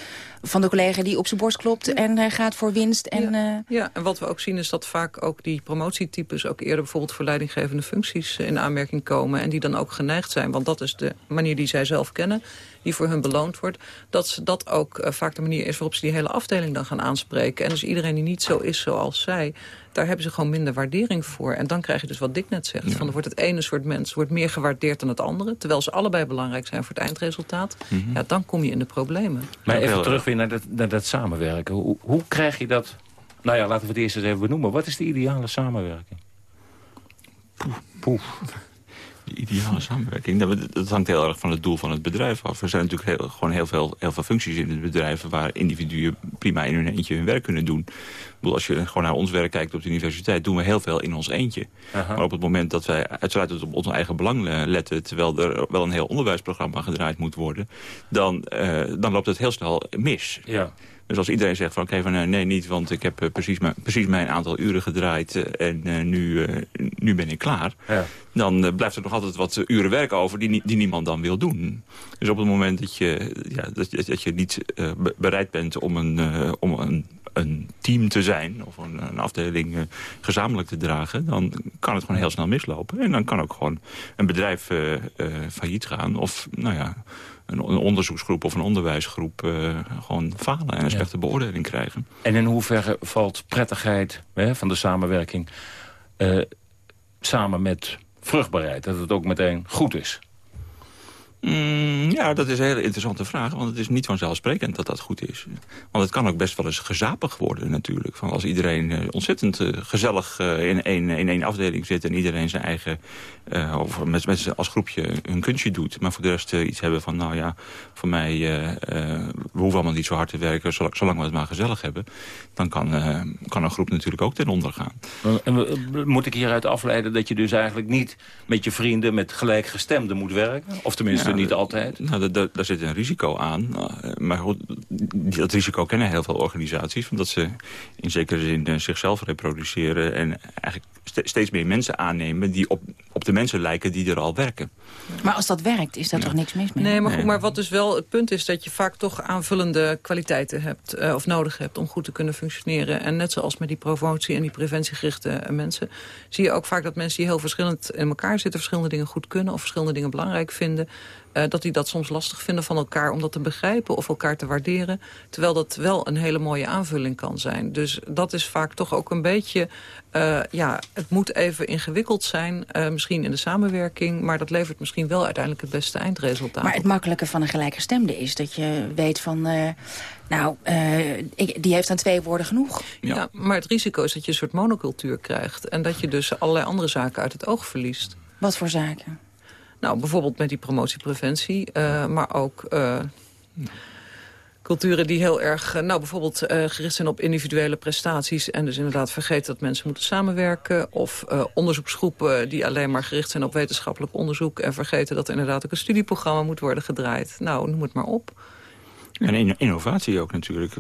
van de collega... die op zijn borst klopt en uh, gaat voor winst. En, ja. ja, en wat we ook zien is dat vaak ook die promotietypes... ook eerder bijvoorbeeld voor leidinggevende functies in aanmerking komen... en die dan ook geneigd zijn, want dat is de manier die zij zelf kennen die voor hun beloond wordt... dat ze dat ook vaak de manier is waarop ze die hele afdeling dan gaan aanspreken. En dus iedereen die niet zo is zoals zij... daar hebben ze gewoon minder waardering voor. En dan krijg je dus wat Dick net zegt. Van, er wordt het ene soort mens wordt meer gewaardeerd dan het andere... terwijl ze allebei belangrijk zijn voor het eindresultaat. Mm -hmm. Ja, dan kom je in de problemen. Maar even terug weer naar dat, naar dat samenwerken. Hoe, hoe krijg je dat... Nou ja, laten we het eerst eens even benoemen. Wat is de ideale samenwerking? Poef, poef ideale samenwerking. Dat hangt heel erg van het doel van het bedrijf af. Er zijn natuurlijk heel, gewoon heel veel, heel veel functies in het bedrijf... waar individuen prima in hun eentje hun werk kunnen doen. Ik bedoel, als je gewoon naar ons werk kijkt op de universiteit... doen we heel veel in ons eentje. Maar op het moment dat wij uitsluitend op ons eigen belang letten... terwijl er wel een heel onderwijsprogramma gedraaid moet worden... dan, uh, dan loopt het heel snel mis. Ja. Dus als iedereen zegt van oké, okay, van nee niet, want ik heb uh, precies, mijn, precies mijn aantal uren gedraaid uh, en uh, nu, nu ben ik klaar. Ja. Dan blijft er nog altijd wat uren werk over die, die niemand dan wil doen. Dus op het moment dat je, ja, dat, dat je niet bereid bent om een, om een een team te zijn of een, een afdeling uh, gezamenlijk te dragen... dan kan het gewoon heel snel mislopen. En dan kan ook gewoon een bedrijf uh, uh, failliet gaan. Of nou ja, een, onderzoeksgroep of een onderwijsgroep uh, gewoon falen en een slechte ja. beoordeling krijgen. En in hoeverre valt prettigheid hè, van de samenwerking uh, samen met vruchtbaarheid? Dat het ook meteen goed is? Mm, ja, dat is een hele interessante vraag. Want het is niet vanzelfsprekend dat dat goed is. Want het kan ook best wel eens gezapig worden natuurlijk. Van als iedereen uh, ontzettend uh, gezellig uh, in één in één afdeling zit... en iedereen zijn eigen, of met, met als groepje hun kunstje doet... maar voor de rest iets hebben van, nou ja, voor mij... we hoeven allemaal niet zo hard te werken... zolang, we het maar gezellig hebben... dan kan, kan een groep natuurlijk ook ten onder gaan. En moet ik hieruit afleiden dat je dus eigenlijk niet... met je vrienden, met gelijkgestemden moet werken? Of tenminste... niet altijd? Nou, daar, daar zit een risico aan. Maar goed, dat risico kennen heel veel organisaties. Omdat ze in zekere zin zichzelf reproduceren... en eigenlijk steeds meer mensen aannemen... die op, op de mensen lijken die er al werken. Maar als dat werkt, is daar ja. toch niks mis mee? Nee, maar, goed, maar wat dus wel het punt is... dat je vaak toch aanvullende kwaliteiten hebt uh, of nodig hebt... om goed te kunnen functioneren. En net zoals met die promotie en die preventiegerichte mensen... zie je ook vaak dat mensen die heel verschillend in elkaar zitten... verschillende dingen goed kunnen of verschillende dingen belangrijk vinden... Uh, dat die dat soms lastig vinden van elkaar om dat te begrijpen of elkaar te waarderen. Terwijl dat wel een hele mooie aanvulling kan zijn. Dus dat is vaak toch ook een beetje... Uh, ja, het moet even ingewikkeld zijn, uh, misschien in de samenwerking... maar dat levert misschien wel uiteindelijk het beste eindresultaat. Maar het makkelijke van een gelijkgestemde is dat je weet van... nou, ik, die heeft dan twee woorden genoeg. Ja. ja, maar het risico is dat je een soort monocultuur krijgt... en dat je dus allerlei andere zaken uit het oog verliest. Wat voor zaken? Nou, bijvoorbeeld met die promotiepreventie, uh, maar ook uh, culturen die heel erg, uh, nou bijvoorbeeld gericht zijn op individuele prestaties en dus inderdaad vergeten dat mensen moeten samenwerken. Of onderzoeksgroepen die alleen maar gericht zijn op wetenschappelijk onderzoek en vergeten dat er inderdaad ook een studieprogramma moet worden gedraaid. Nou, noem het maar op. En innovatie ook natuurlijk.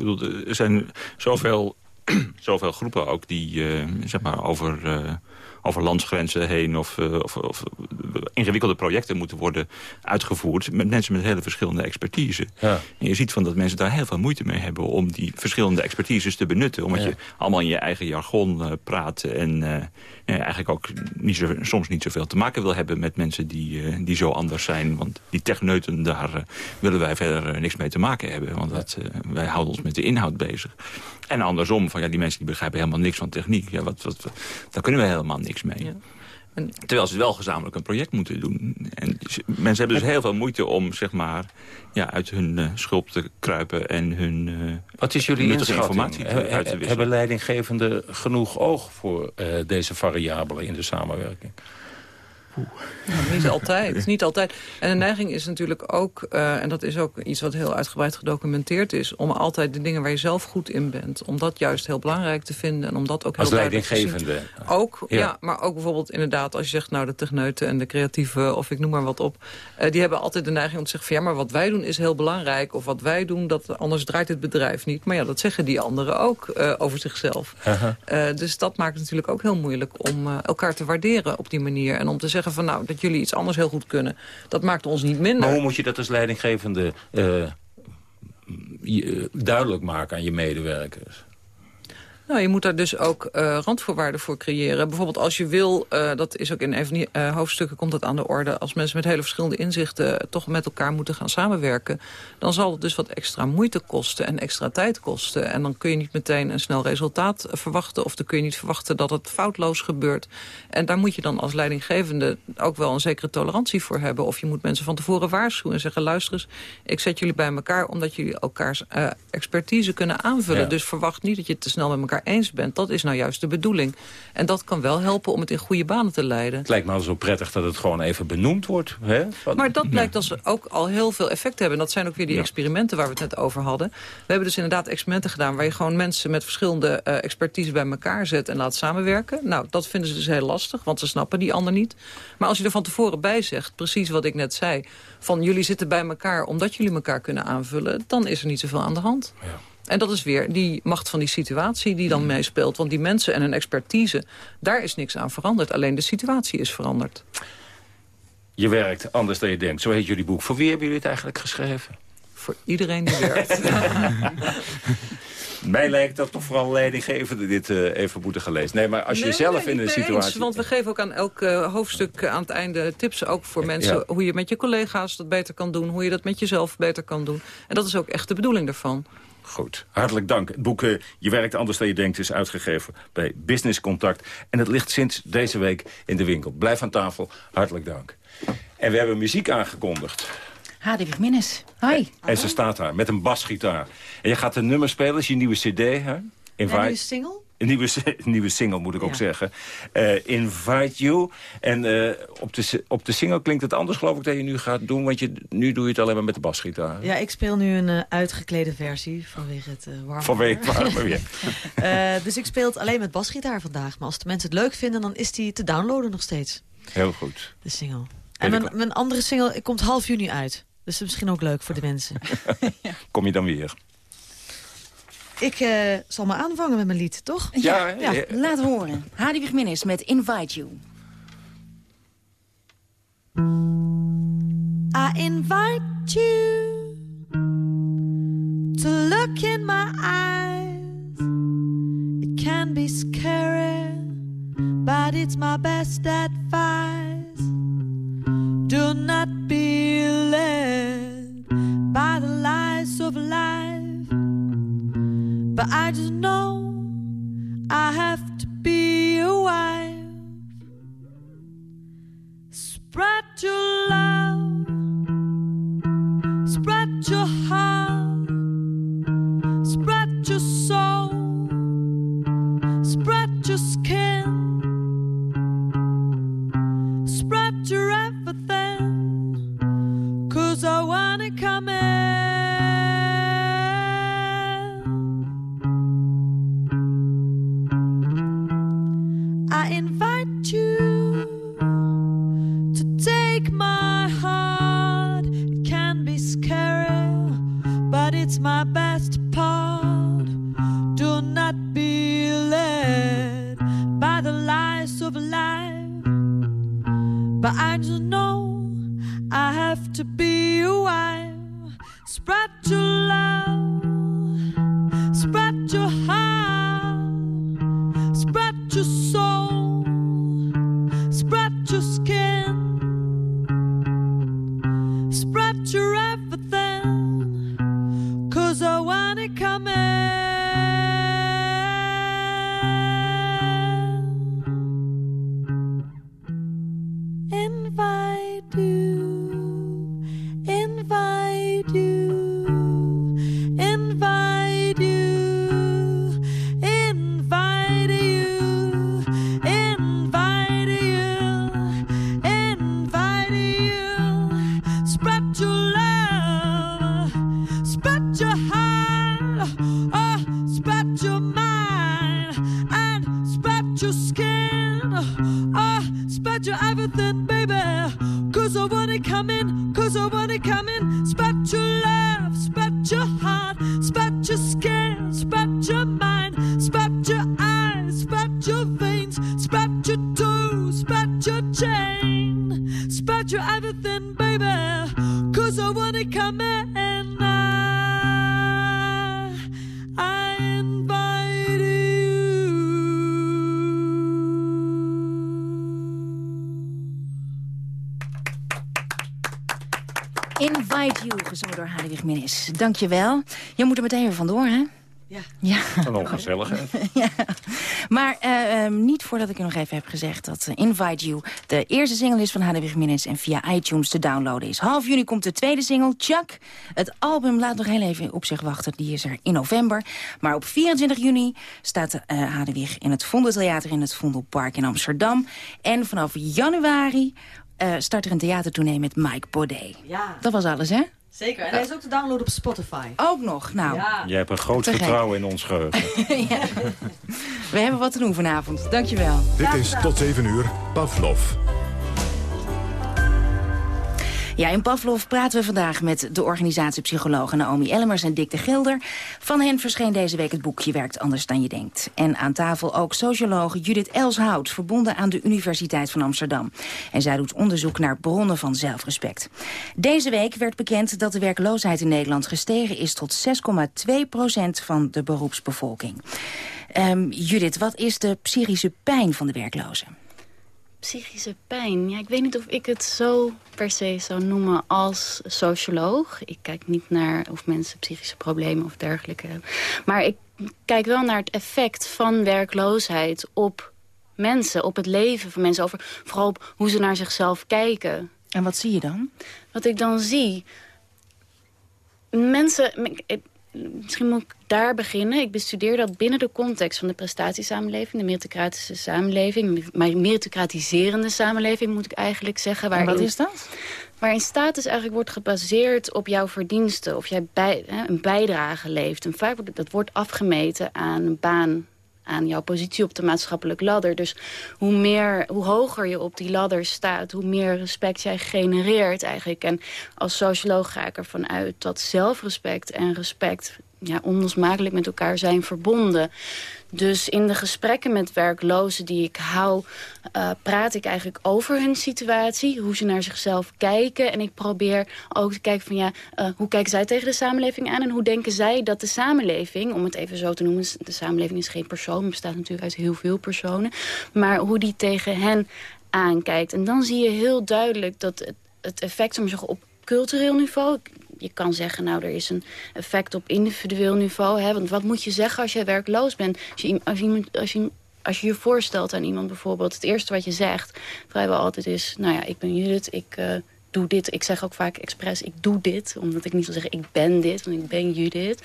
Er zijn zoveel, [clears throat] zoveel groepen ook die zeg maar over over landsgrenzen heen... Of, uh, of, of, ingewikkelde projecten moeten worden uitgevoerd... met mensen met hele verschillende expertise. Ja. En je ziet van dat mensen daar heel veel moeite mee hebben... om die verschillende expertises te benutten. Omdat ja. je allemaal in je eigen jargon uh, praat... en uh, eigenlijk ook niet zo, soms niet zoveel te maken wil hebben... met mensen die, die zo anders zijn. Want die techneuten, daar willen wij verder niks mee te maken hebben. Want dat, wij houden ons met de inhoud bezig. En andersom, van ja, die mensen die begrijpen helemaal niks van techniek. Ja, wat, wat, daar kunnen we helemaal niks mee. Ja. En, Terwijl ze wel gezamenlijk een project moeten doen. En mensen hebben dus heel veel moeite om zeg maar, ja, uit hun uh, schulp te kruipen en hun uh, Wat is jullie informatie uit te Hebben leidinggevenden genoeg oog voor uh, deze variabelen in de samenwerking? Nou, niet altijd, [laughs] niet altijd. En de neiging is natuurlijk ook, uh, en dat is ook iets wat heel uitgebreid gedocumenteerd is... om altijd de dingen waar je zelf goed in bent, om dat juist heel belangrijk te vinden. En om dat ook heel Als leidinggevende. Ook, ja. ja. maar ook bijvoorbeeld inderdaad als je zegt... nou, de techneuten en de creatieve, of ik noem maar wat op... Uh, die hebben altijd de neiging om te zeggen van... ja, maar wat wij doen is heel belangrijk. Of wat wij doen, dat, anders draait het bedrijf niet. Maar ja, dat zeggen die anderen ook uh, over zichzelf. -huh. dus dat maakt het natuurlijk ook heel moeilijk om elkaar te waarderen op die manier. En om te zeggen zeggen van nou, dat jullie iets anders heel goed kunnen. Dat maakt ons niet minder. Maar hoe moet je dat als leidinggevende uh, duidelijk maken aan je medewerkers? Nou, je moet daar dus ook uh, randvoorwaarden voor creëren. Bijvoorbeeld als je wil, uh, dat is ook in een van die uh, hoofdstukken komt dat aan de orde... als mensen met hele verschillende inzichten toch met elkaar moeten gaan samenwerken... dan zal het dus wat extra moeite kosten en extra tijd kosten. En dan kun je niet meteen een snel resultaat verwachten... of dan kun je niet verwachten dat het foutloos gebeurt. En daar moet je dan als leidinggevende ook wel een zekere tolerantie voor hebben. Of je moet mensen van tevoren waarschuwen en zeggen... luister eens, ik zet jullie bij elkaar omdat jullie elkaars expertise kunnen aanvullen. Ja. Dus verwacht niet dat je te snel met elkaar eens bent. Dat is nou juist de bedoeling. En dat kan wel helpen om het in goede banen te leiden. Het lijkt me al zo prettig dat het gewoon even benoemd wordt. Hè? Maar dat blijkt dat ze ook al heel veel effect hebben. En dat zijn ook weer die ja. experimenten waar we het net over hadden. We hebben dus inderdaad experimenten gedaan... waar je gewoon mensen met verschillende uh, expertise bij elkaar zet en laat samenwerken. Nou, dat vinden ze dus heel lastig, want ze snappen die ander niet. Maar als je er van tevoren bij zegt, precies wat ik net zei... van jullie zitten bij elkaar omdat jullie elkaar kunnen aanvullen... dan is er niet zoveel aan de hand. Ja. En dat is weer die macht van die situatie die dan meespeelt. Want die mensen en hun expertise, daar is niks aan veranderd. Alleen de situatie is veranderd. Je werkt anders dan je denkt. Zo heet jullie boek. Voor wie hebben jullie het eigenlijk geschreven? Voor iedereen die werkt. [laughs] Mij lijkt dat toch vooral leidinggevende dit uh, even moeten gelezen. Nee, maar als je nee, zelf nee, in een situatie... Eens, want we geven ook aan elk uh, hoofdstuk aan het einde tips ook voor mensen... Ja. hoe je met je collega's dat beter kan doen. Hoe je dat met jezelf beter kan doen. En dat is ook echt de bedoeling daarvan. Goed, hartelijk dank. Het boek uh, Je werkt anders dan je denkt is uitgegeven bij Business Contact. En het ligt sinds deze week in de winkel. Blijf aan tafel, hartelijk dank. En we hebben muziek aangekondigd. Hadewig Minnes, hi. En ze staat daar met een basgitaar. En je gaat een nummer spelen, is je nieuwe cd, hè? Invite... Een nieuwe single? Een [laughs] nieuwe, nieuwe single, moet ik ja. ook zeggen. Uh, Invite You. En uh, op, de, op de single klinkt het anders, geloof ik, dat je nu gaat doen. Want je, nu doe je het alleen maar met de basgitaar. Ja, ik speel nu een uh, uitgeklede versie vanwege het warme Vanwege het warme weer. [laughs] dus ik speel het alleen met basgitaar vandaag. Maar als de mensen het leuk vinden, dan is die te downloaden nog steeds. Heel goed. De single. En mijn, mijn andere single komt half juni uit. Dus misschien ook leuk voor de [laughs] mensen. Kom je dan weer? Ik uh, zal maar aanvangen met mijn lied, toch? Ja, ja. ja. laat horen. Hadewig Minnis met Invite You. I invite you to look in my eyes. It can be scary, but it's my best advice. Do not be led by the lies of life. But I just know I have to be a wife. Spread your love, spread your heart, spread your soul, spread your skin, spread your everything. Cause I wanna come in. Invite You, gezongen door Hadewig Minis. Dankjewel. Je moet er meteen weer vandoor, hè? Ja. ja. Een ongezelligheid. [laughs] ja. Maar eh, ehm, niet voordat ik u nog even heb gezegd dat eh, Invite You... de eerste single is van Hadewig Minis en via iTunes te downloaden is. Half juni komt de tweede single, Chuck. Het album laat nog heel even op zich wachten. Die is er in november. Maar op 24 juni staat uh, Hadewig in het Vondeltheater in het Vondelpark in Amsterdam. En vanaf januari uh, start er een theatertournee met Mike Baudet. Ja. Dat was alles, hè? Zeker. En hij is ook te downloaden op Spotify. Ook nog, nou. Ja. Jij hebt een groot vertrouwen in ons geheugen. [laughs] ja. We hebben wat te doen vanavond. Dankjewel. Dit is tot 7 uur Pavlov. Ja, in Pavlov praten we vandaag met de organisatiepsychologen Naomi Ellemers en Dick de Gilder. Van hen verscheen deze week het boek Je werkt anders dan je denkt. En aan tafel ook socioloog Judith Elshout, verbonden aan de Universiteit van Amsterdam. En zij doet onderzoek naar bronnen van zelfrespect. Deze week werd bekend dat de werkloosheid in Nederland gestegen is tot 6,2 procent van de beroepsbevolking. Um, Judith, wat is de psychische pijn van de werklozen? Psychische pijn. Ja, ik weet niet of ik het zo per se zou noemen als socioloog. Ik kijk niet naar of mensen psychische problemen of dergelijke hebben. Maar ik kijk wel naar het effect van werkloosheid op mensen, op het leven van mensen. Over, vooral op hoe ze naar zichzelf kijken. En wat zie je dan? Wat ik dan zie... Mensen... Misschien moet ik daar beginnen. Ik bestudeer dat binnen de context van de prestatiesamenleving... de meritocratische samenleving, maar meritocratiserende samenleving moet ik eigenlijk zeggen. Waarin, en wat is dat? Waarin status eigenlijk wordt gebaseerd op jouw verdiensten... of jij bij, hè, een bijdrage leeft. En vaak wordt dat wordt afgemeten aan een baan aan jouw positie op de maatschappelijke ladder. Dus hoe, meer, hoe hoger je op die ladder staat, hoe meer respect jij genereert eigenlijk. En als socioloog ga ik ervan uit dat zelfrespect en respect ja, onlosmakelijk met elkaar zijn verbonden. Dus in de gesprekken met werklozen die ik hou... Uh, praat ik eigenlijk over hun situatie, hoe ze naar zichzelf kijken. En ik probeer ook te kijken van ja, uh, hoe kijken zij tegen de samenleving aan... en hoe denken zij dat de samenleving, om het even zo te noemen... de samenleving is geen persoon, bestaat natuurlijk uit heel veel personen... maar hoe die tegen hen aankijkt. En dan zie je heel duidelijk dat het, het effect om zeggen, op cultureel niveau je kan zeggen, nou, er is een effect op individueel niveau. Hè? Want wat moet je zeggen als je werkloos bent? Als je, als je, als je, je voorstelt aan iemand bijvoorbeeld... het eerste wat je zegt vrijwel altijd is... nou ja, ik ben Judith, ik... Uh, doe dit. Ik zeg ook vaak expres, ik doe dit. Omdat ik niet wil zeggen, ik ben dit, want ik ben Judith.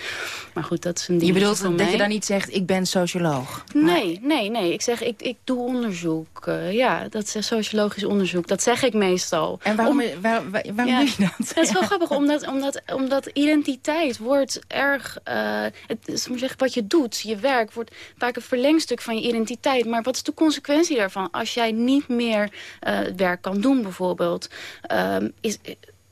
Maar goed, dat is een ding Je bedoelt dat mij. je dan niet zegt, ik ben socioloog? Nee, nee, nee. Ik zeg, ik, ik doe onderzoek. Uh, ja, dat is sociologisch onderzoek. Dat zeg ik meestal. En waarom, Om, waar, waar, waarom ja, doe je dat? Dat is wel grappig, omdat, omdat, omdat identiteit wordt erg... Uh, het is, moet zeggen, wat je doet, je werk, wordt vaak een verlengstuk van je identiteit. Maar wat is de consequentie daarvan? Als jij niet meer uh, werk kan doen, bijvoorbeeld... Um, is,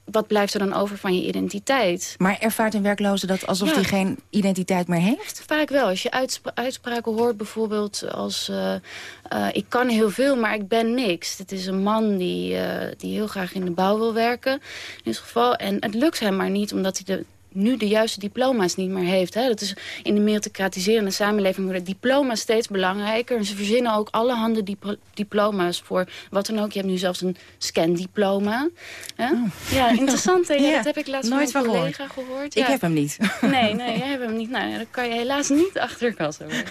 wat blijft er dan over van je identiteit? Maar ervaart een werkloze dat alsof hij geen identiteit meer heeft? Vaak wel. Als je uitspra uitspraken hoort bijvoorbeeld als... Uh, uh, ik kan heel veel, maar ik ben niks. Het is een man die, uh, die heel graag in de bouw wil werken. In dit geval. En het lukt hem maar niet omdat hij de nu de juiste diploma's niet meer heeft. Hè. Dat is in de meritocratiserende samenleving worden diploma's steeds belangrijker. En ze verzinnen ook allerhande dip diploma's voor wat dan ook. Je hebt nu zelfs een scandiploma. Oh. Ja, interessant. Hè? Ja, [laughs] ja, dat heb ik laatst Nooit van een collega gehoord. Ik ja. heb hem niet. [laughs] Nee, nee, jij hebt hem niet. Nou, daar kan je helaas niet achterkassen. [laughs]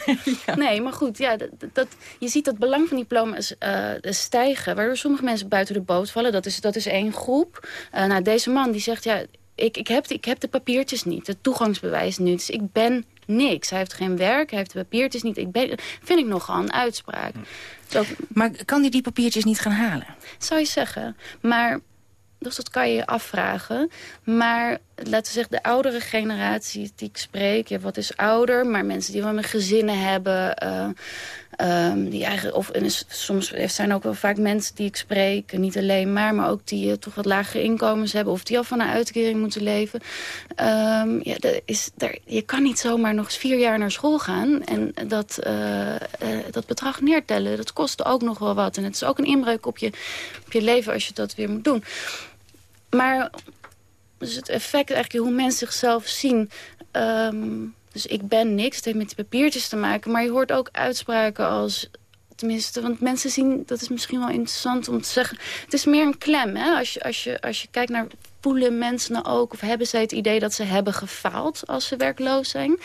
Nee, maar goed. Ja, dat, dat, je ziet dat belang van diploma's uh, stijgen. Waardoor sommige mensen buiten de boot vallen. Dat is, dat is één groep. Uh, nou, deze man die zegt... ja ik, ik, heb de, ik heb de papiertjes niet, het toegangsbewijs niet. Dus ik ben niks. Hij heeft geen werk, hij heeft de papiertjes niet. Ik ben, vind ik nogal een uitspraak. Dat, maar kan hij die papiertjes niet gaan halen? Zou je zeggen. Maar, dus dat kan je je afvragen. Maar laten we zeggen, de oudere generatie die ik spreek... Ja, wat is ouder, maar mensen die wel met gezinnen hebben... Uh, Um, die eigen, of, soms zijn ook wel vaak mensen die ik spreek, niet alleen maar, maar ook die uh, toch wat lagere inkomens hebben of die al van een uitkering moeten leven. Um, ja, is, daar, je kan niet zomaar nog vier jaar naar school gaan en dat, uh, dat bedrag neertellen. Dat kost ook nog wel wat en het is ook een inbreuk op je, op je leven als je dat weer moet doen. Maar dus het effect eigenlijk hoe mensen zichzelf zien... Um, dus ik ben niks, het heeft met die papiertjes te maken. Maar je hoort ook uitspraken als... Tenminste, want mensen zien, dat is misschien wel interessant om te zeggen... Het is meer een klem, hè? Als je, als je, als je kijkt naar voelen mensen nou ook... of hebben zij het idee dat ze hebben gefaald als ze werkloos zijn...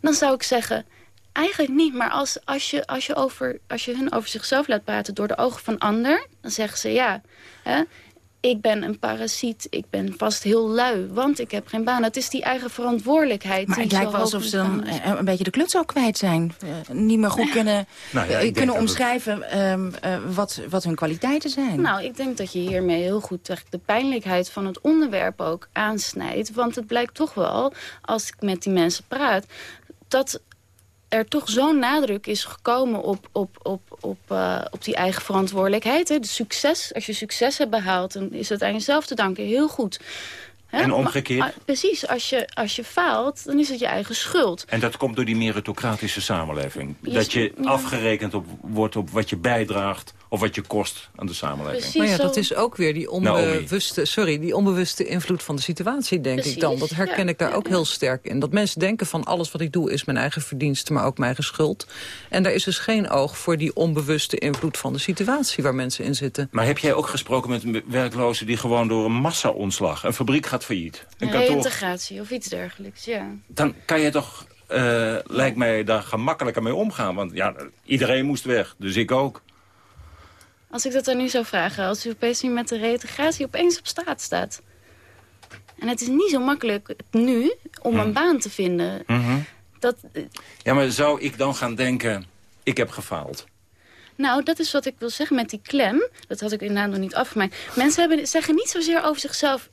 dan zou ik zeggen, eigenlijk niet. Maar als, als, je, als, je over, als je hun over zichzelf laat praten door de ogen van ander... dan zeggen ze ja, hè, ik ben een parasiet, ik ben vast heel lui, want ik heb geen baan. Het is die eigen verantwoordelijkheid. Maar die het lijkt wel alsof ze dan eh, een beetje de kluts ook kwijt zijn. Eh, niet meer goed kunnen, [laughs] Nou ja, eh, kunnen omschrijven ehm, eh, wat, wat hun kwaliteiten zijn. Nou, ik denk dat je hiermee heel goed de pijnlijkheid van het onderwerp ook aansnijdt. Want het blijkt toch wel, als ik met die mensen praat... dat er toch zo'n nadruk is gekomen op, op, op, op, eh, op die eigen verantwoordelijkheid. Hè. Succes, als je succes hebt behaald, dan is het aan jezelf te danken. Heel goed. Hè? En omgekeerd? ah, precies, als je, als je faalt, dan is het je eigen schuld. En dat komt door die meritocratische samenleving. Je- dat je ja. afgerekend op, wordt op wat je bijdraagt of wat je kost aan de samenleving. Maar ja, dat is ook weer die onbewuste, sorry, die onbewuste invloed van de situatie, denk ik dan. Dat Precies, herken ja, ik daar ja, ook ja. heel sterk in. Dat mensen denken van alles wat ik doe is mijn eigen verdienste, maar ook mijn eigen schuld. En daar is dus geen oog voor die onbewuste invloed van de situatie waar mensen in zitten. Maar heb jij ook gesproken met een werklozen die gewoon door een massa-ontslag... een fabriek gaat failliet, een kantoor... Reïntegratie of iets dergelijks, ja. Dan kan je toch, eh, lijkt mij, daar gemakkelijker mee omgaan. Want ja, iedereen moest weg, dus ik ook. Als ik dat dan nu zou vragen, als u opeens nu met de reïntegratie opeens op straat staat. En het is niet zo makkelijk nu om een baan te vinden. Mhm. Dat, Ja, maar zou ik dan gaan denken, ik heb gefaald? nou, dat is wat ik wil zeggen met die klem. Dat had ik inderdaad nog niet afgemaakt. Mensen hebben, zeggen niet zozeer over zichzelf,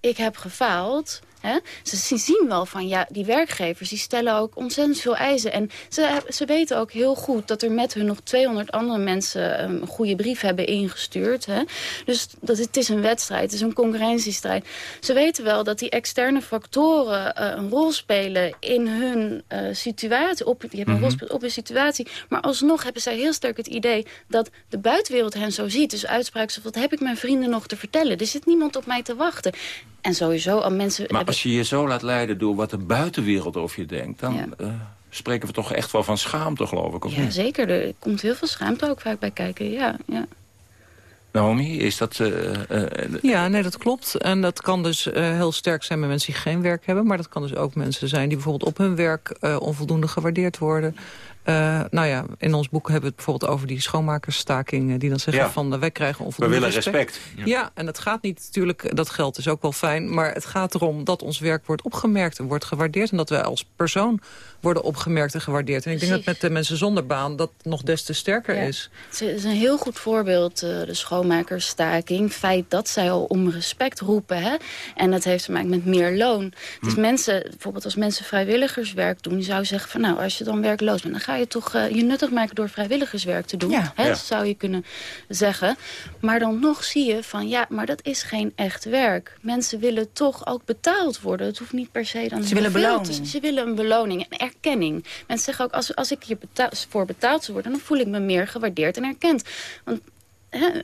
ik heb gefaald. Hè? Ze zien wel van, ja, die werkgevers die stellen ook ontzettend veel eisen. En ze, heb- ze weten ook heel goed dat er met hun nog 200 andere mensen ehm, een goede brief hebben ingestuurd. Hè? Dus dat, het is een wedstrijd, het is een concurrentiestrijd. Ze weten wel dat die externe factoren eh, een rol spelen in hun eh, situatie. Op, die hebben een rol Mhm. op hun situatie. Maar alsnog hebben zij heel sterk het idee dat de buitenwereld hen zo ziet. Dus uitspraken zoals, wat heb ik mijn vrienden nog te vertellen? Er zit niemand op mij te wachten. En sowieso, al mensen... Maar als je je zo laat leiden door wat de buitenwereld over je denkt... dan eh, spreken we toch echt wel van schaamte, geloof ik, of Ja, niet? zeker. Er komt heel veel schaamte ook vaak bij kijken. Ja, ja. Naomi, is dat... eh, eh, Ja, nee, dat klopt. En dat kan dus eh, heel sterk zijn met mensen die geen werk hebben. Maar dat kan dus ook mensen zijn die bijvoorbeeld op hun werk eh, onvoldoende gewaardeerd worden. Eh, nou ja, in ons boek hebben we het bijvoorbeeld over die schoonmakersstaking... die dan zeggen Ja. van, wij krijgen onvoldoende willen respect. Ja. Ja. en het gaat niet natuurlijk, dat geld is ook wel fijn... maar het gaat erom dat ons werk wordt opgemerkt en wordt gewaardeerd... en dat wij als persoon worden opgemerkt en gewaardeerd. En ik denk dat met de mensen zonder baan dat nog des te sterker Ja. is. Het is een heel goed voorbeeld, eh, de schoonmakersstaking. Feit dat zij al om respect roepen. Hè? En dat heeft te maken met meer loon. Dus Hm. mensen, bijvoorbeeld als mensen vrijwilligerswerk doen... die zou zeggen van nou, als je dan werkloos bent... dan ga je toch eh, je nuttig maken door vrijwilligerswerk te doen. Ja. Hè? Ja. Zou je kunnen zeggen. Maar dan nog zie je van ja, maar dat is geen echt werk. Mensen willen toch ook betaald worden. Het hoeft niet per se dan Ze willen beloning. te- Ze willen een beloning, een erkenning. Mensen zeggen ook, als, als ik hier betaal, voor betaald zou worden... dan voel ik me meer gewaardeerd en erkend. Want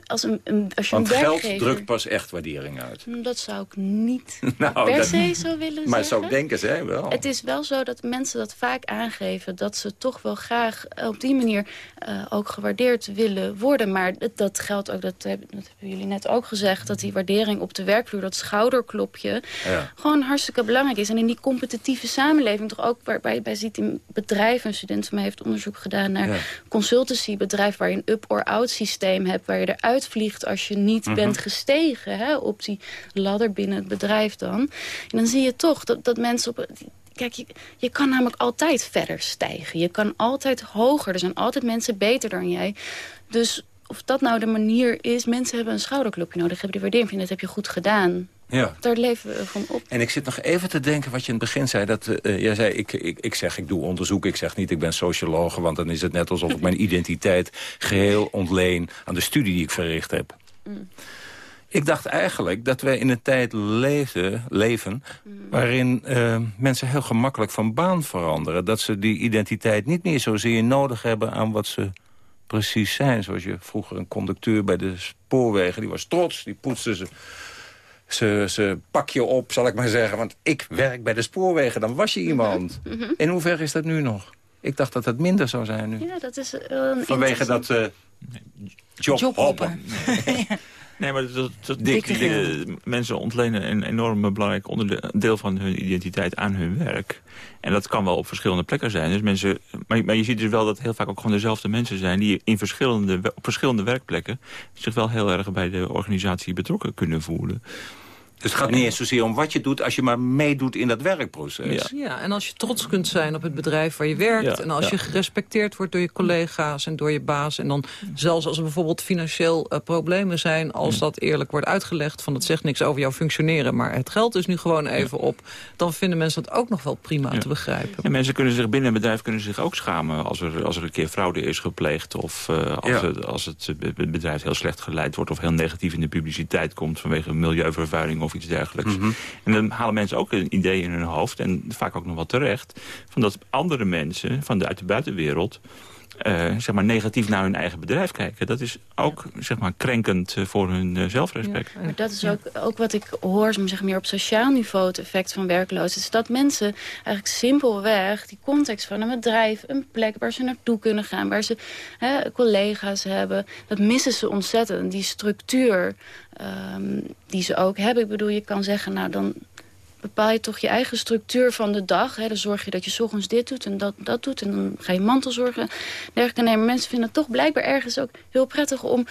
als, een, een, als je Want een geld drukt pas echt waardering uit. Hm, Dat zou ik niet [laughs] Nou, per dat- se zo willen Maar zeggen. zo denken zij wel. Het is wel zo dat mensen dat vaak aangeven... dat ze toch wel graag op die manier eh, ook gewaardeerd willen worden. Maar dat, geldt ook, dat, heb- dat hebben jullie net ook gezegd... dat die waardering op de werkvloer, dat schouderklopje... Ja. gewoon hartstikke belangrijk is. En in die competitieve samenleving toch ook... waarbij je bij ziet in bedrijven... een student van mij heeft onderzoek gedaan naar Ja. consultancybedrijf... waar je een up-or-out systeem hebt... waar je eruit vliegt als je niet Mhm. bent gestegen hè, op die ladder binnen het bedrijf dan. En dan zie je toch dat, dat mensen op... Kijk, je, je kan namelijk altijd verder stijgen. Je kan altijd hoger. Er zijn altijd mensen beter dan jij. Dus of dat nou de manier is... Mensen hebben een schouderklopje nodig. Hebben die waardering dat heb je goed gedaan. Ja. Daar leven we van op. En ik zit nog even te denken wat je in het begin zei. Dat, eh, jij zei, ik, ik, ik zeg, ik doe onderzoek. Ik zeg niet, ik ben socioloog. Want dan is het net alsof ik mijn identiteit geheel ontleen... aan de studie die ik verricht heb. Mm. Ik dacht eigenlijk dat wij in een tijd leefden, leven... waarin eh, mensen heel gemakkelijk van baan veranderen. Dat ze die identiteit niet meer zozeer nodig hebben... aan wat ze precies zijn. Zoals je vroeger een conducteur bij de spoorwegen... die was trots, die poetste ze ze, ze pak je op, zal ik maar zeggen. Want ik werk bij de spoorwegen, dan was je iemand. Mhm. In hoeverre is dat nu nog? Ik dacht dat het minder zou zijn nu. Ja, dat is een Vanwege dat uh, jobhoppen. [laughs] Nee, maar dat, die- mensen ontlenen een enorm belangrijk onderdeel van hun identiteit aan hun werk. En dat kan wel op verschillende plekken zijn. Dus mensen, maar, maar je ziet dus wel dat heel vaak ook gewoon dezelfde mensen zijn... die in verschillende, op verschillende werkplekken zich wel heel erg bij de organisatie betrokken kunnen voelen. Dus het gaat niet eens zozeer om wat je doet... als je maar meedoet in dat werkproces. Ja, en als je trots kunt zijn op het bedrijf waar je werkt... Ja, en als ja. je gerespecteerd wordt door je collega's en door je baas... en dan zelfs als er bijvoorbeeld financieel eh, problemen zijn... als dat eerlijk wordt uitgelegd van het zegt niks over jouw functioneren... maar het geld is nu gewoon even op... dan vinden mensen dat ook nog wel prima te begrijpen. En mensen kunnen zich binnen een bedrijf kunnen zich ook schamen... als er, als er een keer fraude is gepleegd... of eh, als, Ja. het, als het be- bedrijf heel slecht geleid wordt... of heel negatief in de publiciteit komt... vanwege milieuvervuiling of iets dergelijks. Mhm. En dan halen mensen ook een idee in hun hoofd... en vaak ook nog wel terecht... van dat andere mensen van de, uit de buitenwereld... eh, zeg maar negatief naar hun eigen bedrijf kijken. Dat is ook zeg maar, krenkend eh, voor hun eh, zelfrespect. Maar dat is ook, ook wat ik hoor, zeg meer op sociaal niveau... het effect van werkloosheid. Is dat mensen eigenlijk simpelweg die context van een bedrijf... een plek waar ze naartoe kunnen gaan, waar ze hè, collega's hebben... dat missen ze ontzettend. Die structuur ehm, die ze ook hebben. Ik bedoel, je kan zeggen, nou dan bepaal je toch je eigen structuur van de dag. Hè. Dan zorg je dat je ochtends dit doet en dat, dat doet. En dan ga je mantelzorgen. Dergelijke. Nee, mensen vinden het toch blijkbaar ergens ook heel prettig om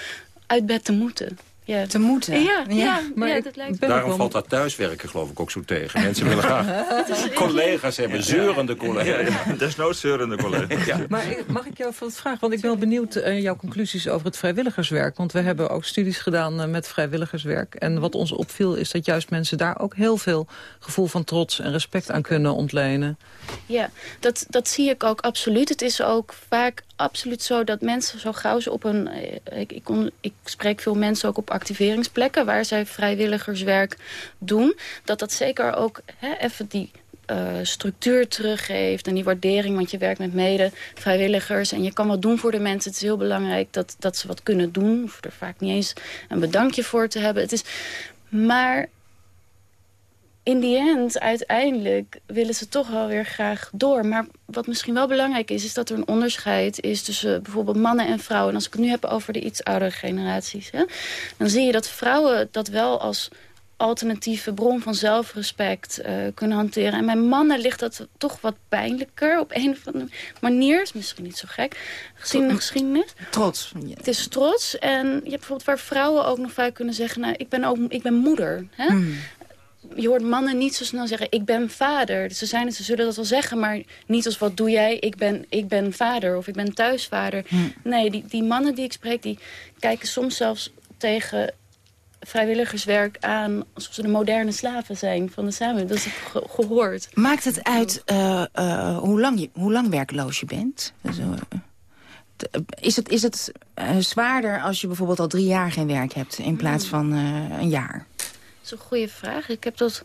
uit bed te moeten. Ja. Te moeten? Ja, ja, ja, maar dat lijkt Daarom valt dat thuiswerken geloof ik ook zo tegen. Mensen willen [laughs] graag collega's hebben, zeurende collega's. Ja, ja, desnoods zeurende collega's. Maar mag ik jou wat vragen? Want ik ben wel benieuwd uh, jouw conclusies over het vrijwilligerswerk. Want we hebben ook studies gedaan uh, met vrijwilligerswerk. En wat ons opviel is dat juist mensen daar ook heel veel gevoel van trots en respect aan kunnen ontlenen. Ja, dat, dat zie ik ook absoluut. Het is ook vaak absoluut zo dat mensen zo gauw ze op een... eh, Ik, ik, ik spreek veel mensen ook op activeringsplekken... waar zij vrijwilligerswerk doen. Dat dat zeker ook hè, even die uh, structuur teruggeeft en die waardering. Want je werkt met mede-vrijwilligers en je kan wat doen voor de mensen. Het is heel belangrijk dat, dat ze wat kunnen doen. Hoef er vaak niet eens een bedankje voor te hebben. Het is, maar in die end, uiteindelijk, willen ze toch wel weer graag door. Maar wat misschien wel belangrijk is, is dat er een onderscheid is tussen bijvoorbeeld mannen en vrouwen. En als ik het nu heb over de iets oudere generaties, hè, dan zie je dat vrouwen dat wel als alternatieve bron van zelfrespect uh, kunnen hanteren. En bij mannen ligt dat toch wat pijnlijker op een of andere manier. Is misschien niet zo gek, gezien de geschiedenis. Trots. Het is trots. En je hebt bijvoorbeeld waar vrouwen ook nog vaak kunnen zeggen... nou, ik ben, ook, ik ben moeder. Hè? Hmm. Je hoort mannen niet zo snel zeggen, ik ben vader. Ze, zijn het, ze zullen dat wel zeggen, maar niet als wat doe jij? Ik ben, ik ben vader of ik ben thuisvader. Hmm. Nee, die, die mannen die ik spreek, die kijken soms zelfs tegen vrijwilligerswerk aan... alsof ze de moderne slaven zijn van de samenleving. Dat is ge gehoord. Maakt het uit uh, uh, hoe, lang je, hoe lang werkloos je bent? Dus, uh, is het, is het zwaarder als je bijvoorbeeld al drie jaar geen werk hebt... in plaats van een jaar? Is een goede vraag. Ik heb dat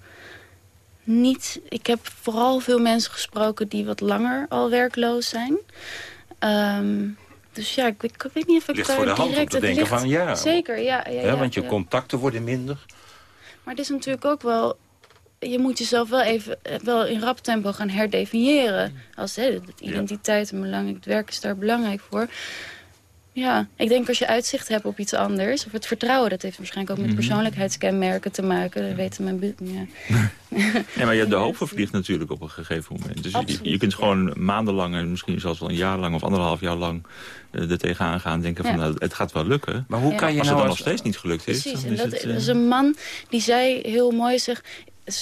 niet... Ik heb vooral veel mensen gesproken die wat langer al werkloos zijn... Um, dus ja, ik, ik, weet niet of ik ligt daar voor de hand direct... om te denken ligt, van ja. Zeker, ja. ja, ja, ja want je contacten worden minder. Maar het is natuurlijk ook wel... Je moet jezelf wel even wel in rap tempo gaan herdefiniëren. Als hè, de identiteit en belangrijk, het werk is daar belangrijk voor. Ja, ik denk als je uitzicht hebt op iets anders... of het vertrouwen, dat heeft waarschijnlijk ook met persoonlijkheidskenmerken te maken. Dat weten mijn... Ja. [laughs] Ja, maar de hoop [laughs] vervliegt natuurlijk op een gegeven moment. Dus je, je, kunt gewoon maandenlang en misschien zelfs wel een jaar lang... of anderhalf jaar lang uh, er tegenaan gaan en denken van... Ja. Nou, het gaat wel lukken. Maar hoe ja. kan je als nou het dan als... nog steeds niet gelukt is... Precies, dan en is dat, het, uh... is een man die zei heel mooi... Zeg,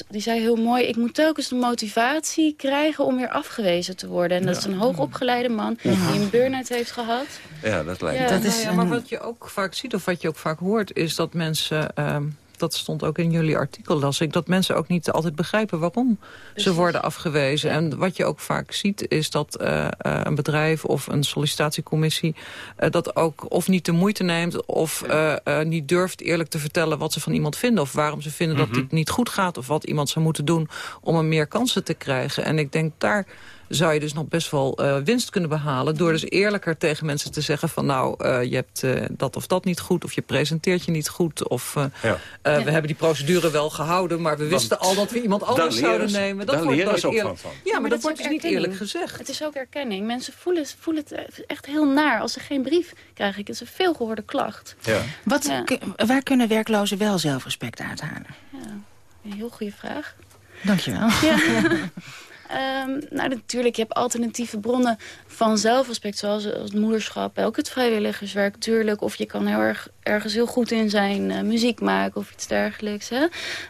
die zei heel mooi, ik moet telkens de motivatie krijgen om weer afgewezen te worden. En dat is een hoogopgeleide man die een burn-out heeft gehad. Ja, dat lijkt ja. me. Dat is, nou ja, maar wat je ook vaak ziet of wat je ook vaak hoort... is dat mensen... Uh, dat stond ook in jullie artikel, las ik... dat mensen ook niet altijd begrijpen waarom Precies. ze worden afgewezen. En wat je ook vaak ziet, is dat uh, uh, een bedrijf of een sollicitatiecommissie... Uh, dat ook of niet de moeite neemt... of niet durft eerlijk te vertellen wat ze van iemand vinden... of waarom ze vinden mm -hmm. dat dit niet goed gaat... of wat iemand zou moeten doen om hem meer kansen te krijgen. En ik denk daar... zou je dus nog best wel eh, winst kunnen behalen... door dus eerlijker tegen mensen te zeggen van... nou, eh, je hebt eh, dat of dat niet goed, of je presenteert je niet goed... of eh, Ja. eh, we hebben die procedure wel gehouden... maar we wisten al dat we iemand anders leren zouden ze- nemen. daar wordt leren nooit ze ook eerlijk- van-. Ja, maar, dat wordt dus niet eerlijk gezegd. Het is ook erkenning. Mensen voelen, voelen het echt heel naar als ze geen brief krijgen. Het is een veelgehoorde klacht. Ja. Wat, Ja. waar kunnen werklozen wel zelfrespect uithalen? Een heel goede vraag. Dankjewel. Ja. [laughs] Ehm, nou, natuurlijk, je hebt alternatieve bronnen van zelfrespect, zoals, als moederschap, ook het vrijwilligerswerk, natuurlijk. Of je kan heel erg, ergens heel goed in zijn, eh, muziek maken of iets dergelijks. Hè?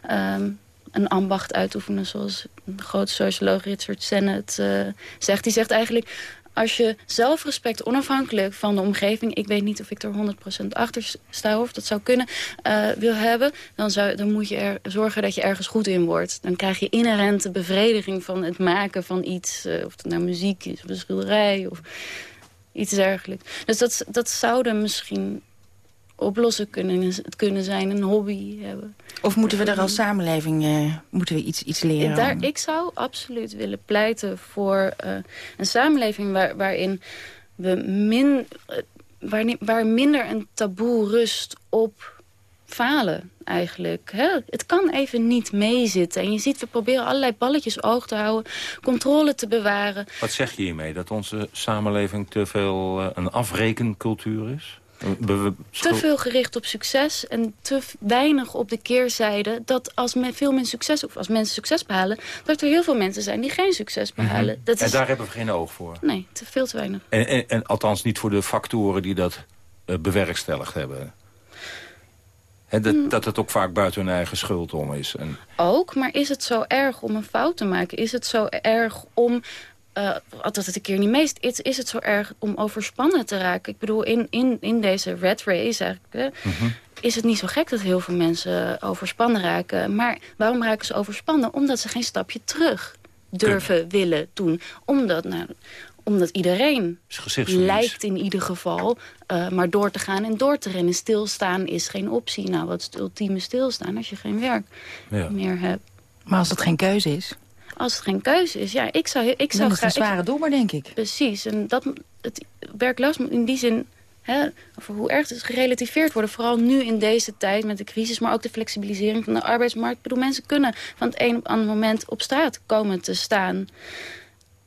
Ehm, een ambacht uitoefenen, zoals de grote socioloog Richard Sennett eh, zegt. Die zegt eigenlijk, als je zelfrespect onafhankelijk van de omgeving... ik weet niet of ik er 100% achter sta of dat zou kunnen, eh, wil hebben... Dan, zou, dan moet je er zorgen dat je ergens goed in wordt. Dan krijg je inherente bevrediging van het maken van iets. eh, of het nou muziek is, of een schilderij of iets dergelijks. Dus dat, dat zouden misschien oplossen kunnen, kunnen zijn, een hobby hebben. Of moeten we er als samenleving eh, moeten we iets, iets leren? Daar, ik zou absoluut willen pleiten voor eh, een samenleving waar, waarin we min, eh, waar, waar minder een taboe rust op falen eigenlijk. Hè? Het kan even niet meezitten. En je ziet, we proberen allerlei balletjes oog te houden, controle te bewaren. Wat zeg je hiermee? Dat onze samenleving te veel een afrekencultuur is? Be- Te veel gericht op succes en te weinig op de keerzijde... dat als men, veel mensen succes, of als mensen succes behalen... dat er heel veel mensen zijn die geen succes behalen. Mhm. dat En is, daar hebben we geen oog voor. Nee, te veel te weinig. En, en, en althans niet voor de factoren die dat eh, bewerkstelligd hebben. Hè, dat, Mm. dat het ook vaak buiten hun eigen schuld om is. En, Ook, maar is het zo erg om een fout te maken? Is het zo erg om... eh, dat het een keer niet meest is, is het zo erg om overspannen te raken. Ik bedoel, in, in, in deze red race eigenlijk... hè, Mhm. is het niet zo gek dat heel veel mensen overspannen raken. Maar waarom raken ze overspannen? Omdat ze geen stapje terug durven willen doen. Omdat, nou, omdat iedereen lijkt in ieder geval eh, maar door te gaan en door te rennen. Stilstaan is geen optie. Nou, wat is het ultieme stilstaan als je geen werk Ja. meer hebt? Maar als dat geen keuze is? Als het geen keuze is, ja, ik zou... Ik Dan zou is het een graag- zware dommer, denk ik. Precies, en dat, het werkloos moet in die zin... Hè, over hoe erg het is gerelativeerd worden. Vooral nu in deze tijd met de crisis, maar ook de flexibilisering van de arbeidsmarkt. Ik bedoel, mensen kunnen van het een op het andere moment op straat komen te staan.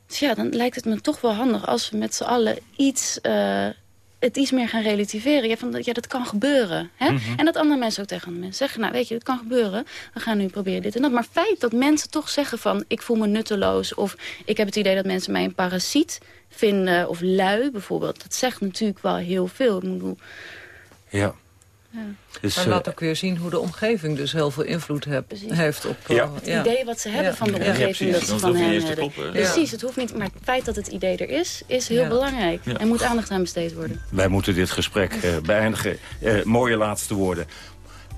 Dus ja, dan lijkt het me toch wel handig als we met z'n allen iets, eh, het iets meer gaan relativeren. Ja, van, dat- ja, dat kan gebeuren. Hè? Mhm. En dat andere mensen ook tegen andere mensen zeggen... nou, weet je, het kan gebeuren. We gaan nu proberen dit en dat. Maar feit dat mensen toch zeggen van... ik voel me nutteloos of ik heb het idee dat mensen mij een parasiet vinden... of lui bijvoorbeeld, dat zegt natuurlijk wel heel veel. Ik bedoel, ja. Ja. Dus, maar eh, laat ook weer zien hoe de omgeving dus heel veel invloed heb- heeft op... Ja. eh, Het idee wat ze hebben van de omgeving dat ze van hen hebben. Precies, het hoeft niet, maar het feit dat het idee er is, is heel Ja. belangrijk. Ja. En moet aandacht aan besteed worden. Wij moeten dit gesprek eh, beëindigen. Eh, mooie laatste woorden.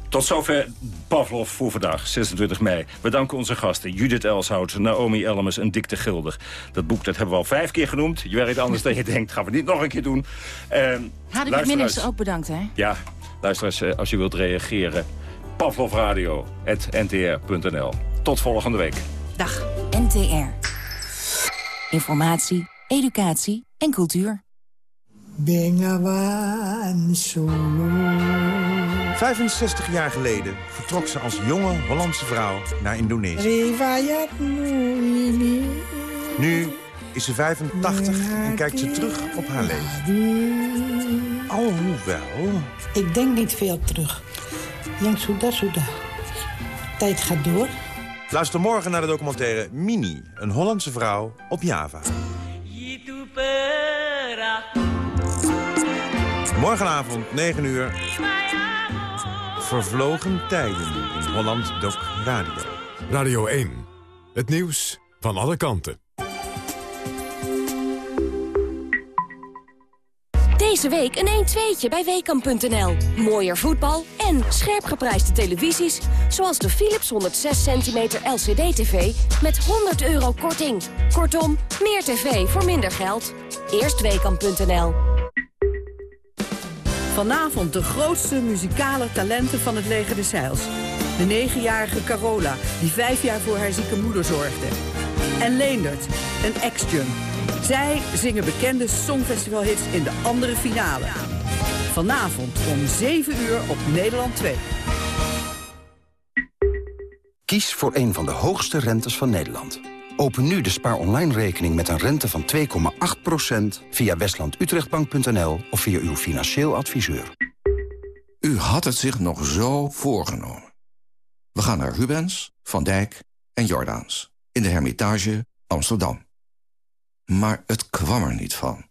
Tot zover Pavlov voor vandaag, 26 mei. We danken onze gasten Judith Elshout, Naomi Elmers en Dick de Gilder. Dat boek dat hebben we al vijf keer genoemd. Je werkt anders dan je [laughs] denkt. Gaan we niet nog een keer doen. Eh, Hadewig luisteraars- Minnes ook bedankt, hè? Ja, luisteraars, eh, als je wilt reageren. Pavlovradio.ntr.nl. Tot volgende week. Dag. NTR. Informatie, educatie en cultuur. Bengawan Solo. 65 jaar geleden vertrok ze als jonge Hollandse vrouw naar Indonesië. Nu is ze 85 en kijkt ze terug op haar leven. Alhoewel... Ik denk niet veel terug. Yang sudah, sudah. Tijd gaat door. Luister morgen naar de documentaire Mini, een Hollandse vrouw op Java. Morgenavond, 9 uur. Vervlogen tijden in Holland Doc Radio. Radio 1. Het nieuws van alle kanten. Deze week een 1-2'tje bij Weekamp.nl. Mooier voetbal en scherp geprijsde televisies... zoals de Philips 106 cm LCD-TV met 100 euro korting. Kortom, meer tv voor minder geld. Eerst Weekamp.nl. Vanavond de grootste muzikale talenten van het leger des Zeils. De negenjarige Carola, die vijf jaar voor haar zieke moeder zorgde. En Leendert, een ex-junk. Zij zingen bekende songfestivalhits in de andere finale. Vanavond om 7 uur op Nederland 2. Kies voor een van de hoogste rentes van Nederland. Open nu de Spaar Online rekening met een rente van 2,8% via westlandutrechtbank.nl of via uw financieel adviseur. U had het zich nog zo voorgenomen. We gaan naar Rubens, Van Dijk en Jordaans in de Hermitage Amsterdam. Maar het kwam er niet van.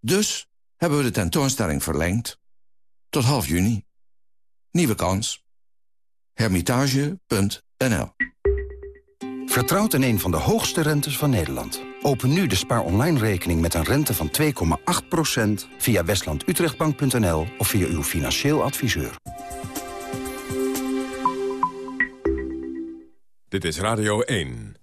Dus hebben we de tentoonstelling verlengd tot half juni. Nieuwe kans. Hermitage.nl Vertrouwt in een van de hoogste rentes van Nederland. Open nu de Spaar Online rekening met een rente van 2,8% via westlandutrechtbank.nl of via uw financieel adviseur. Dit is Radio 1.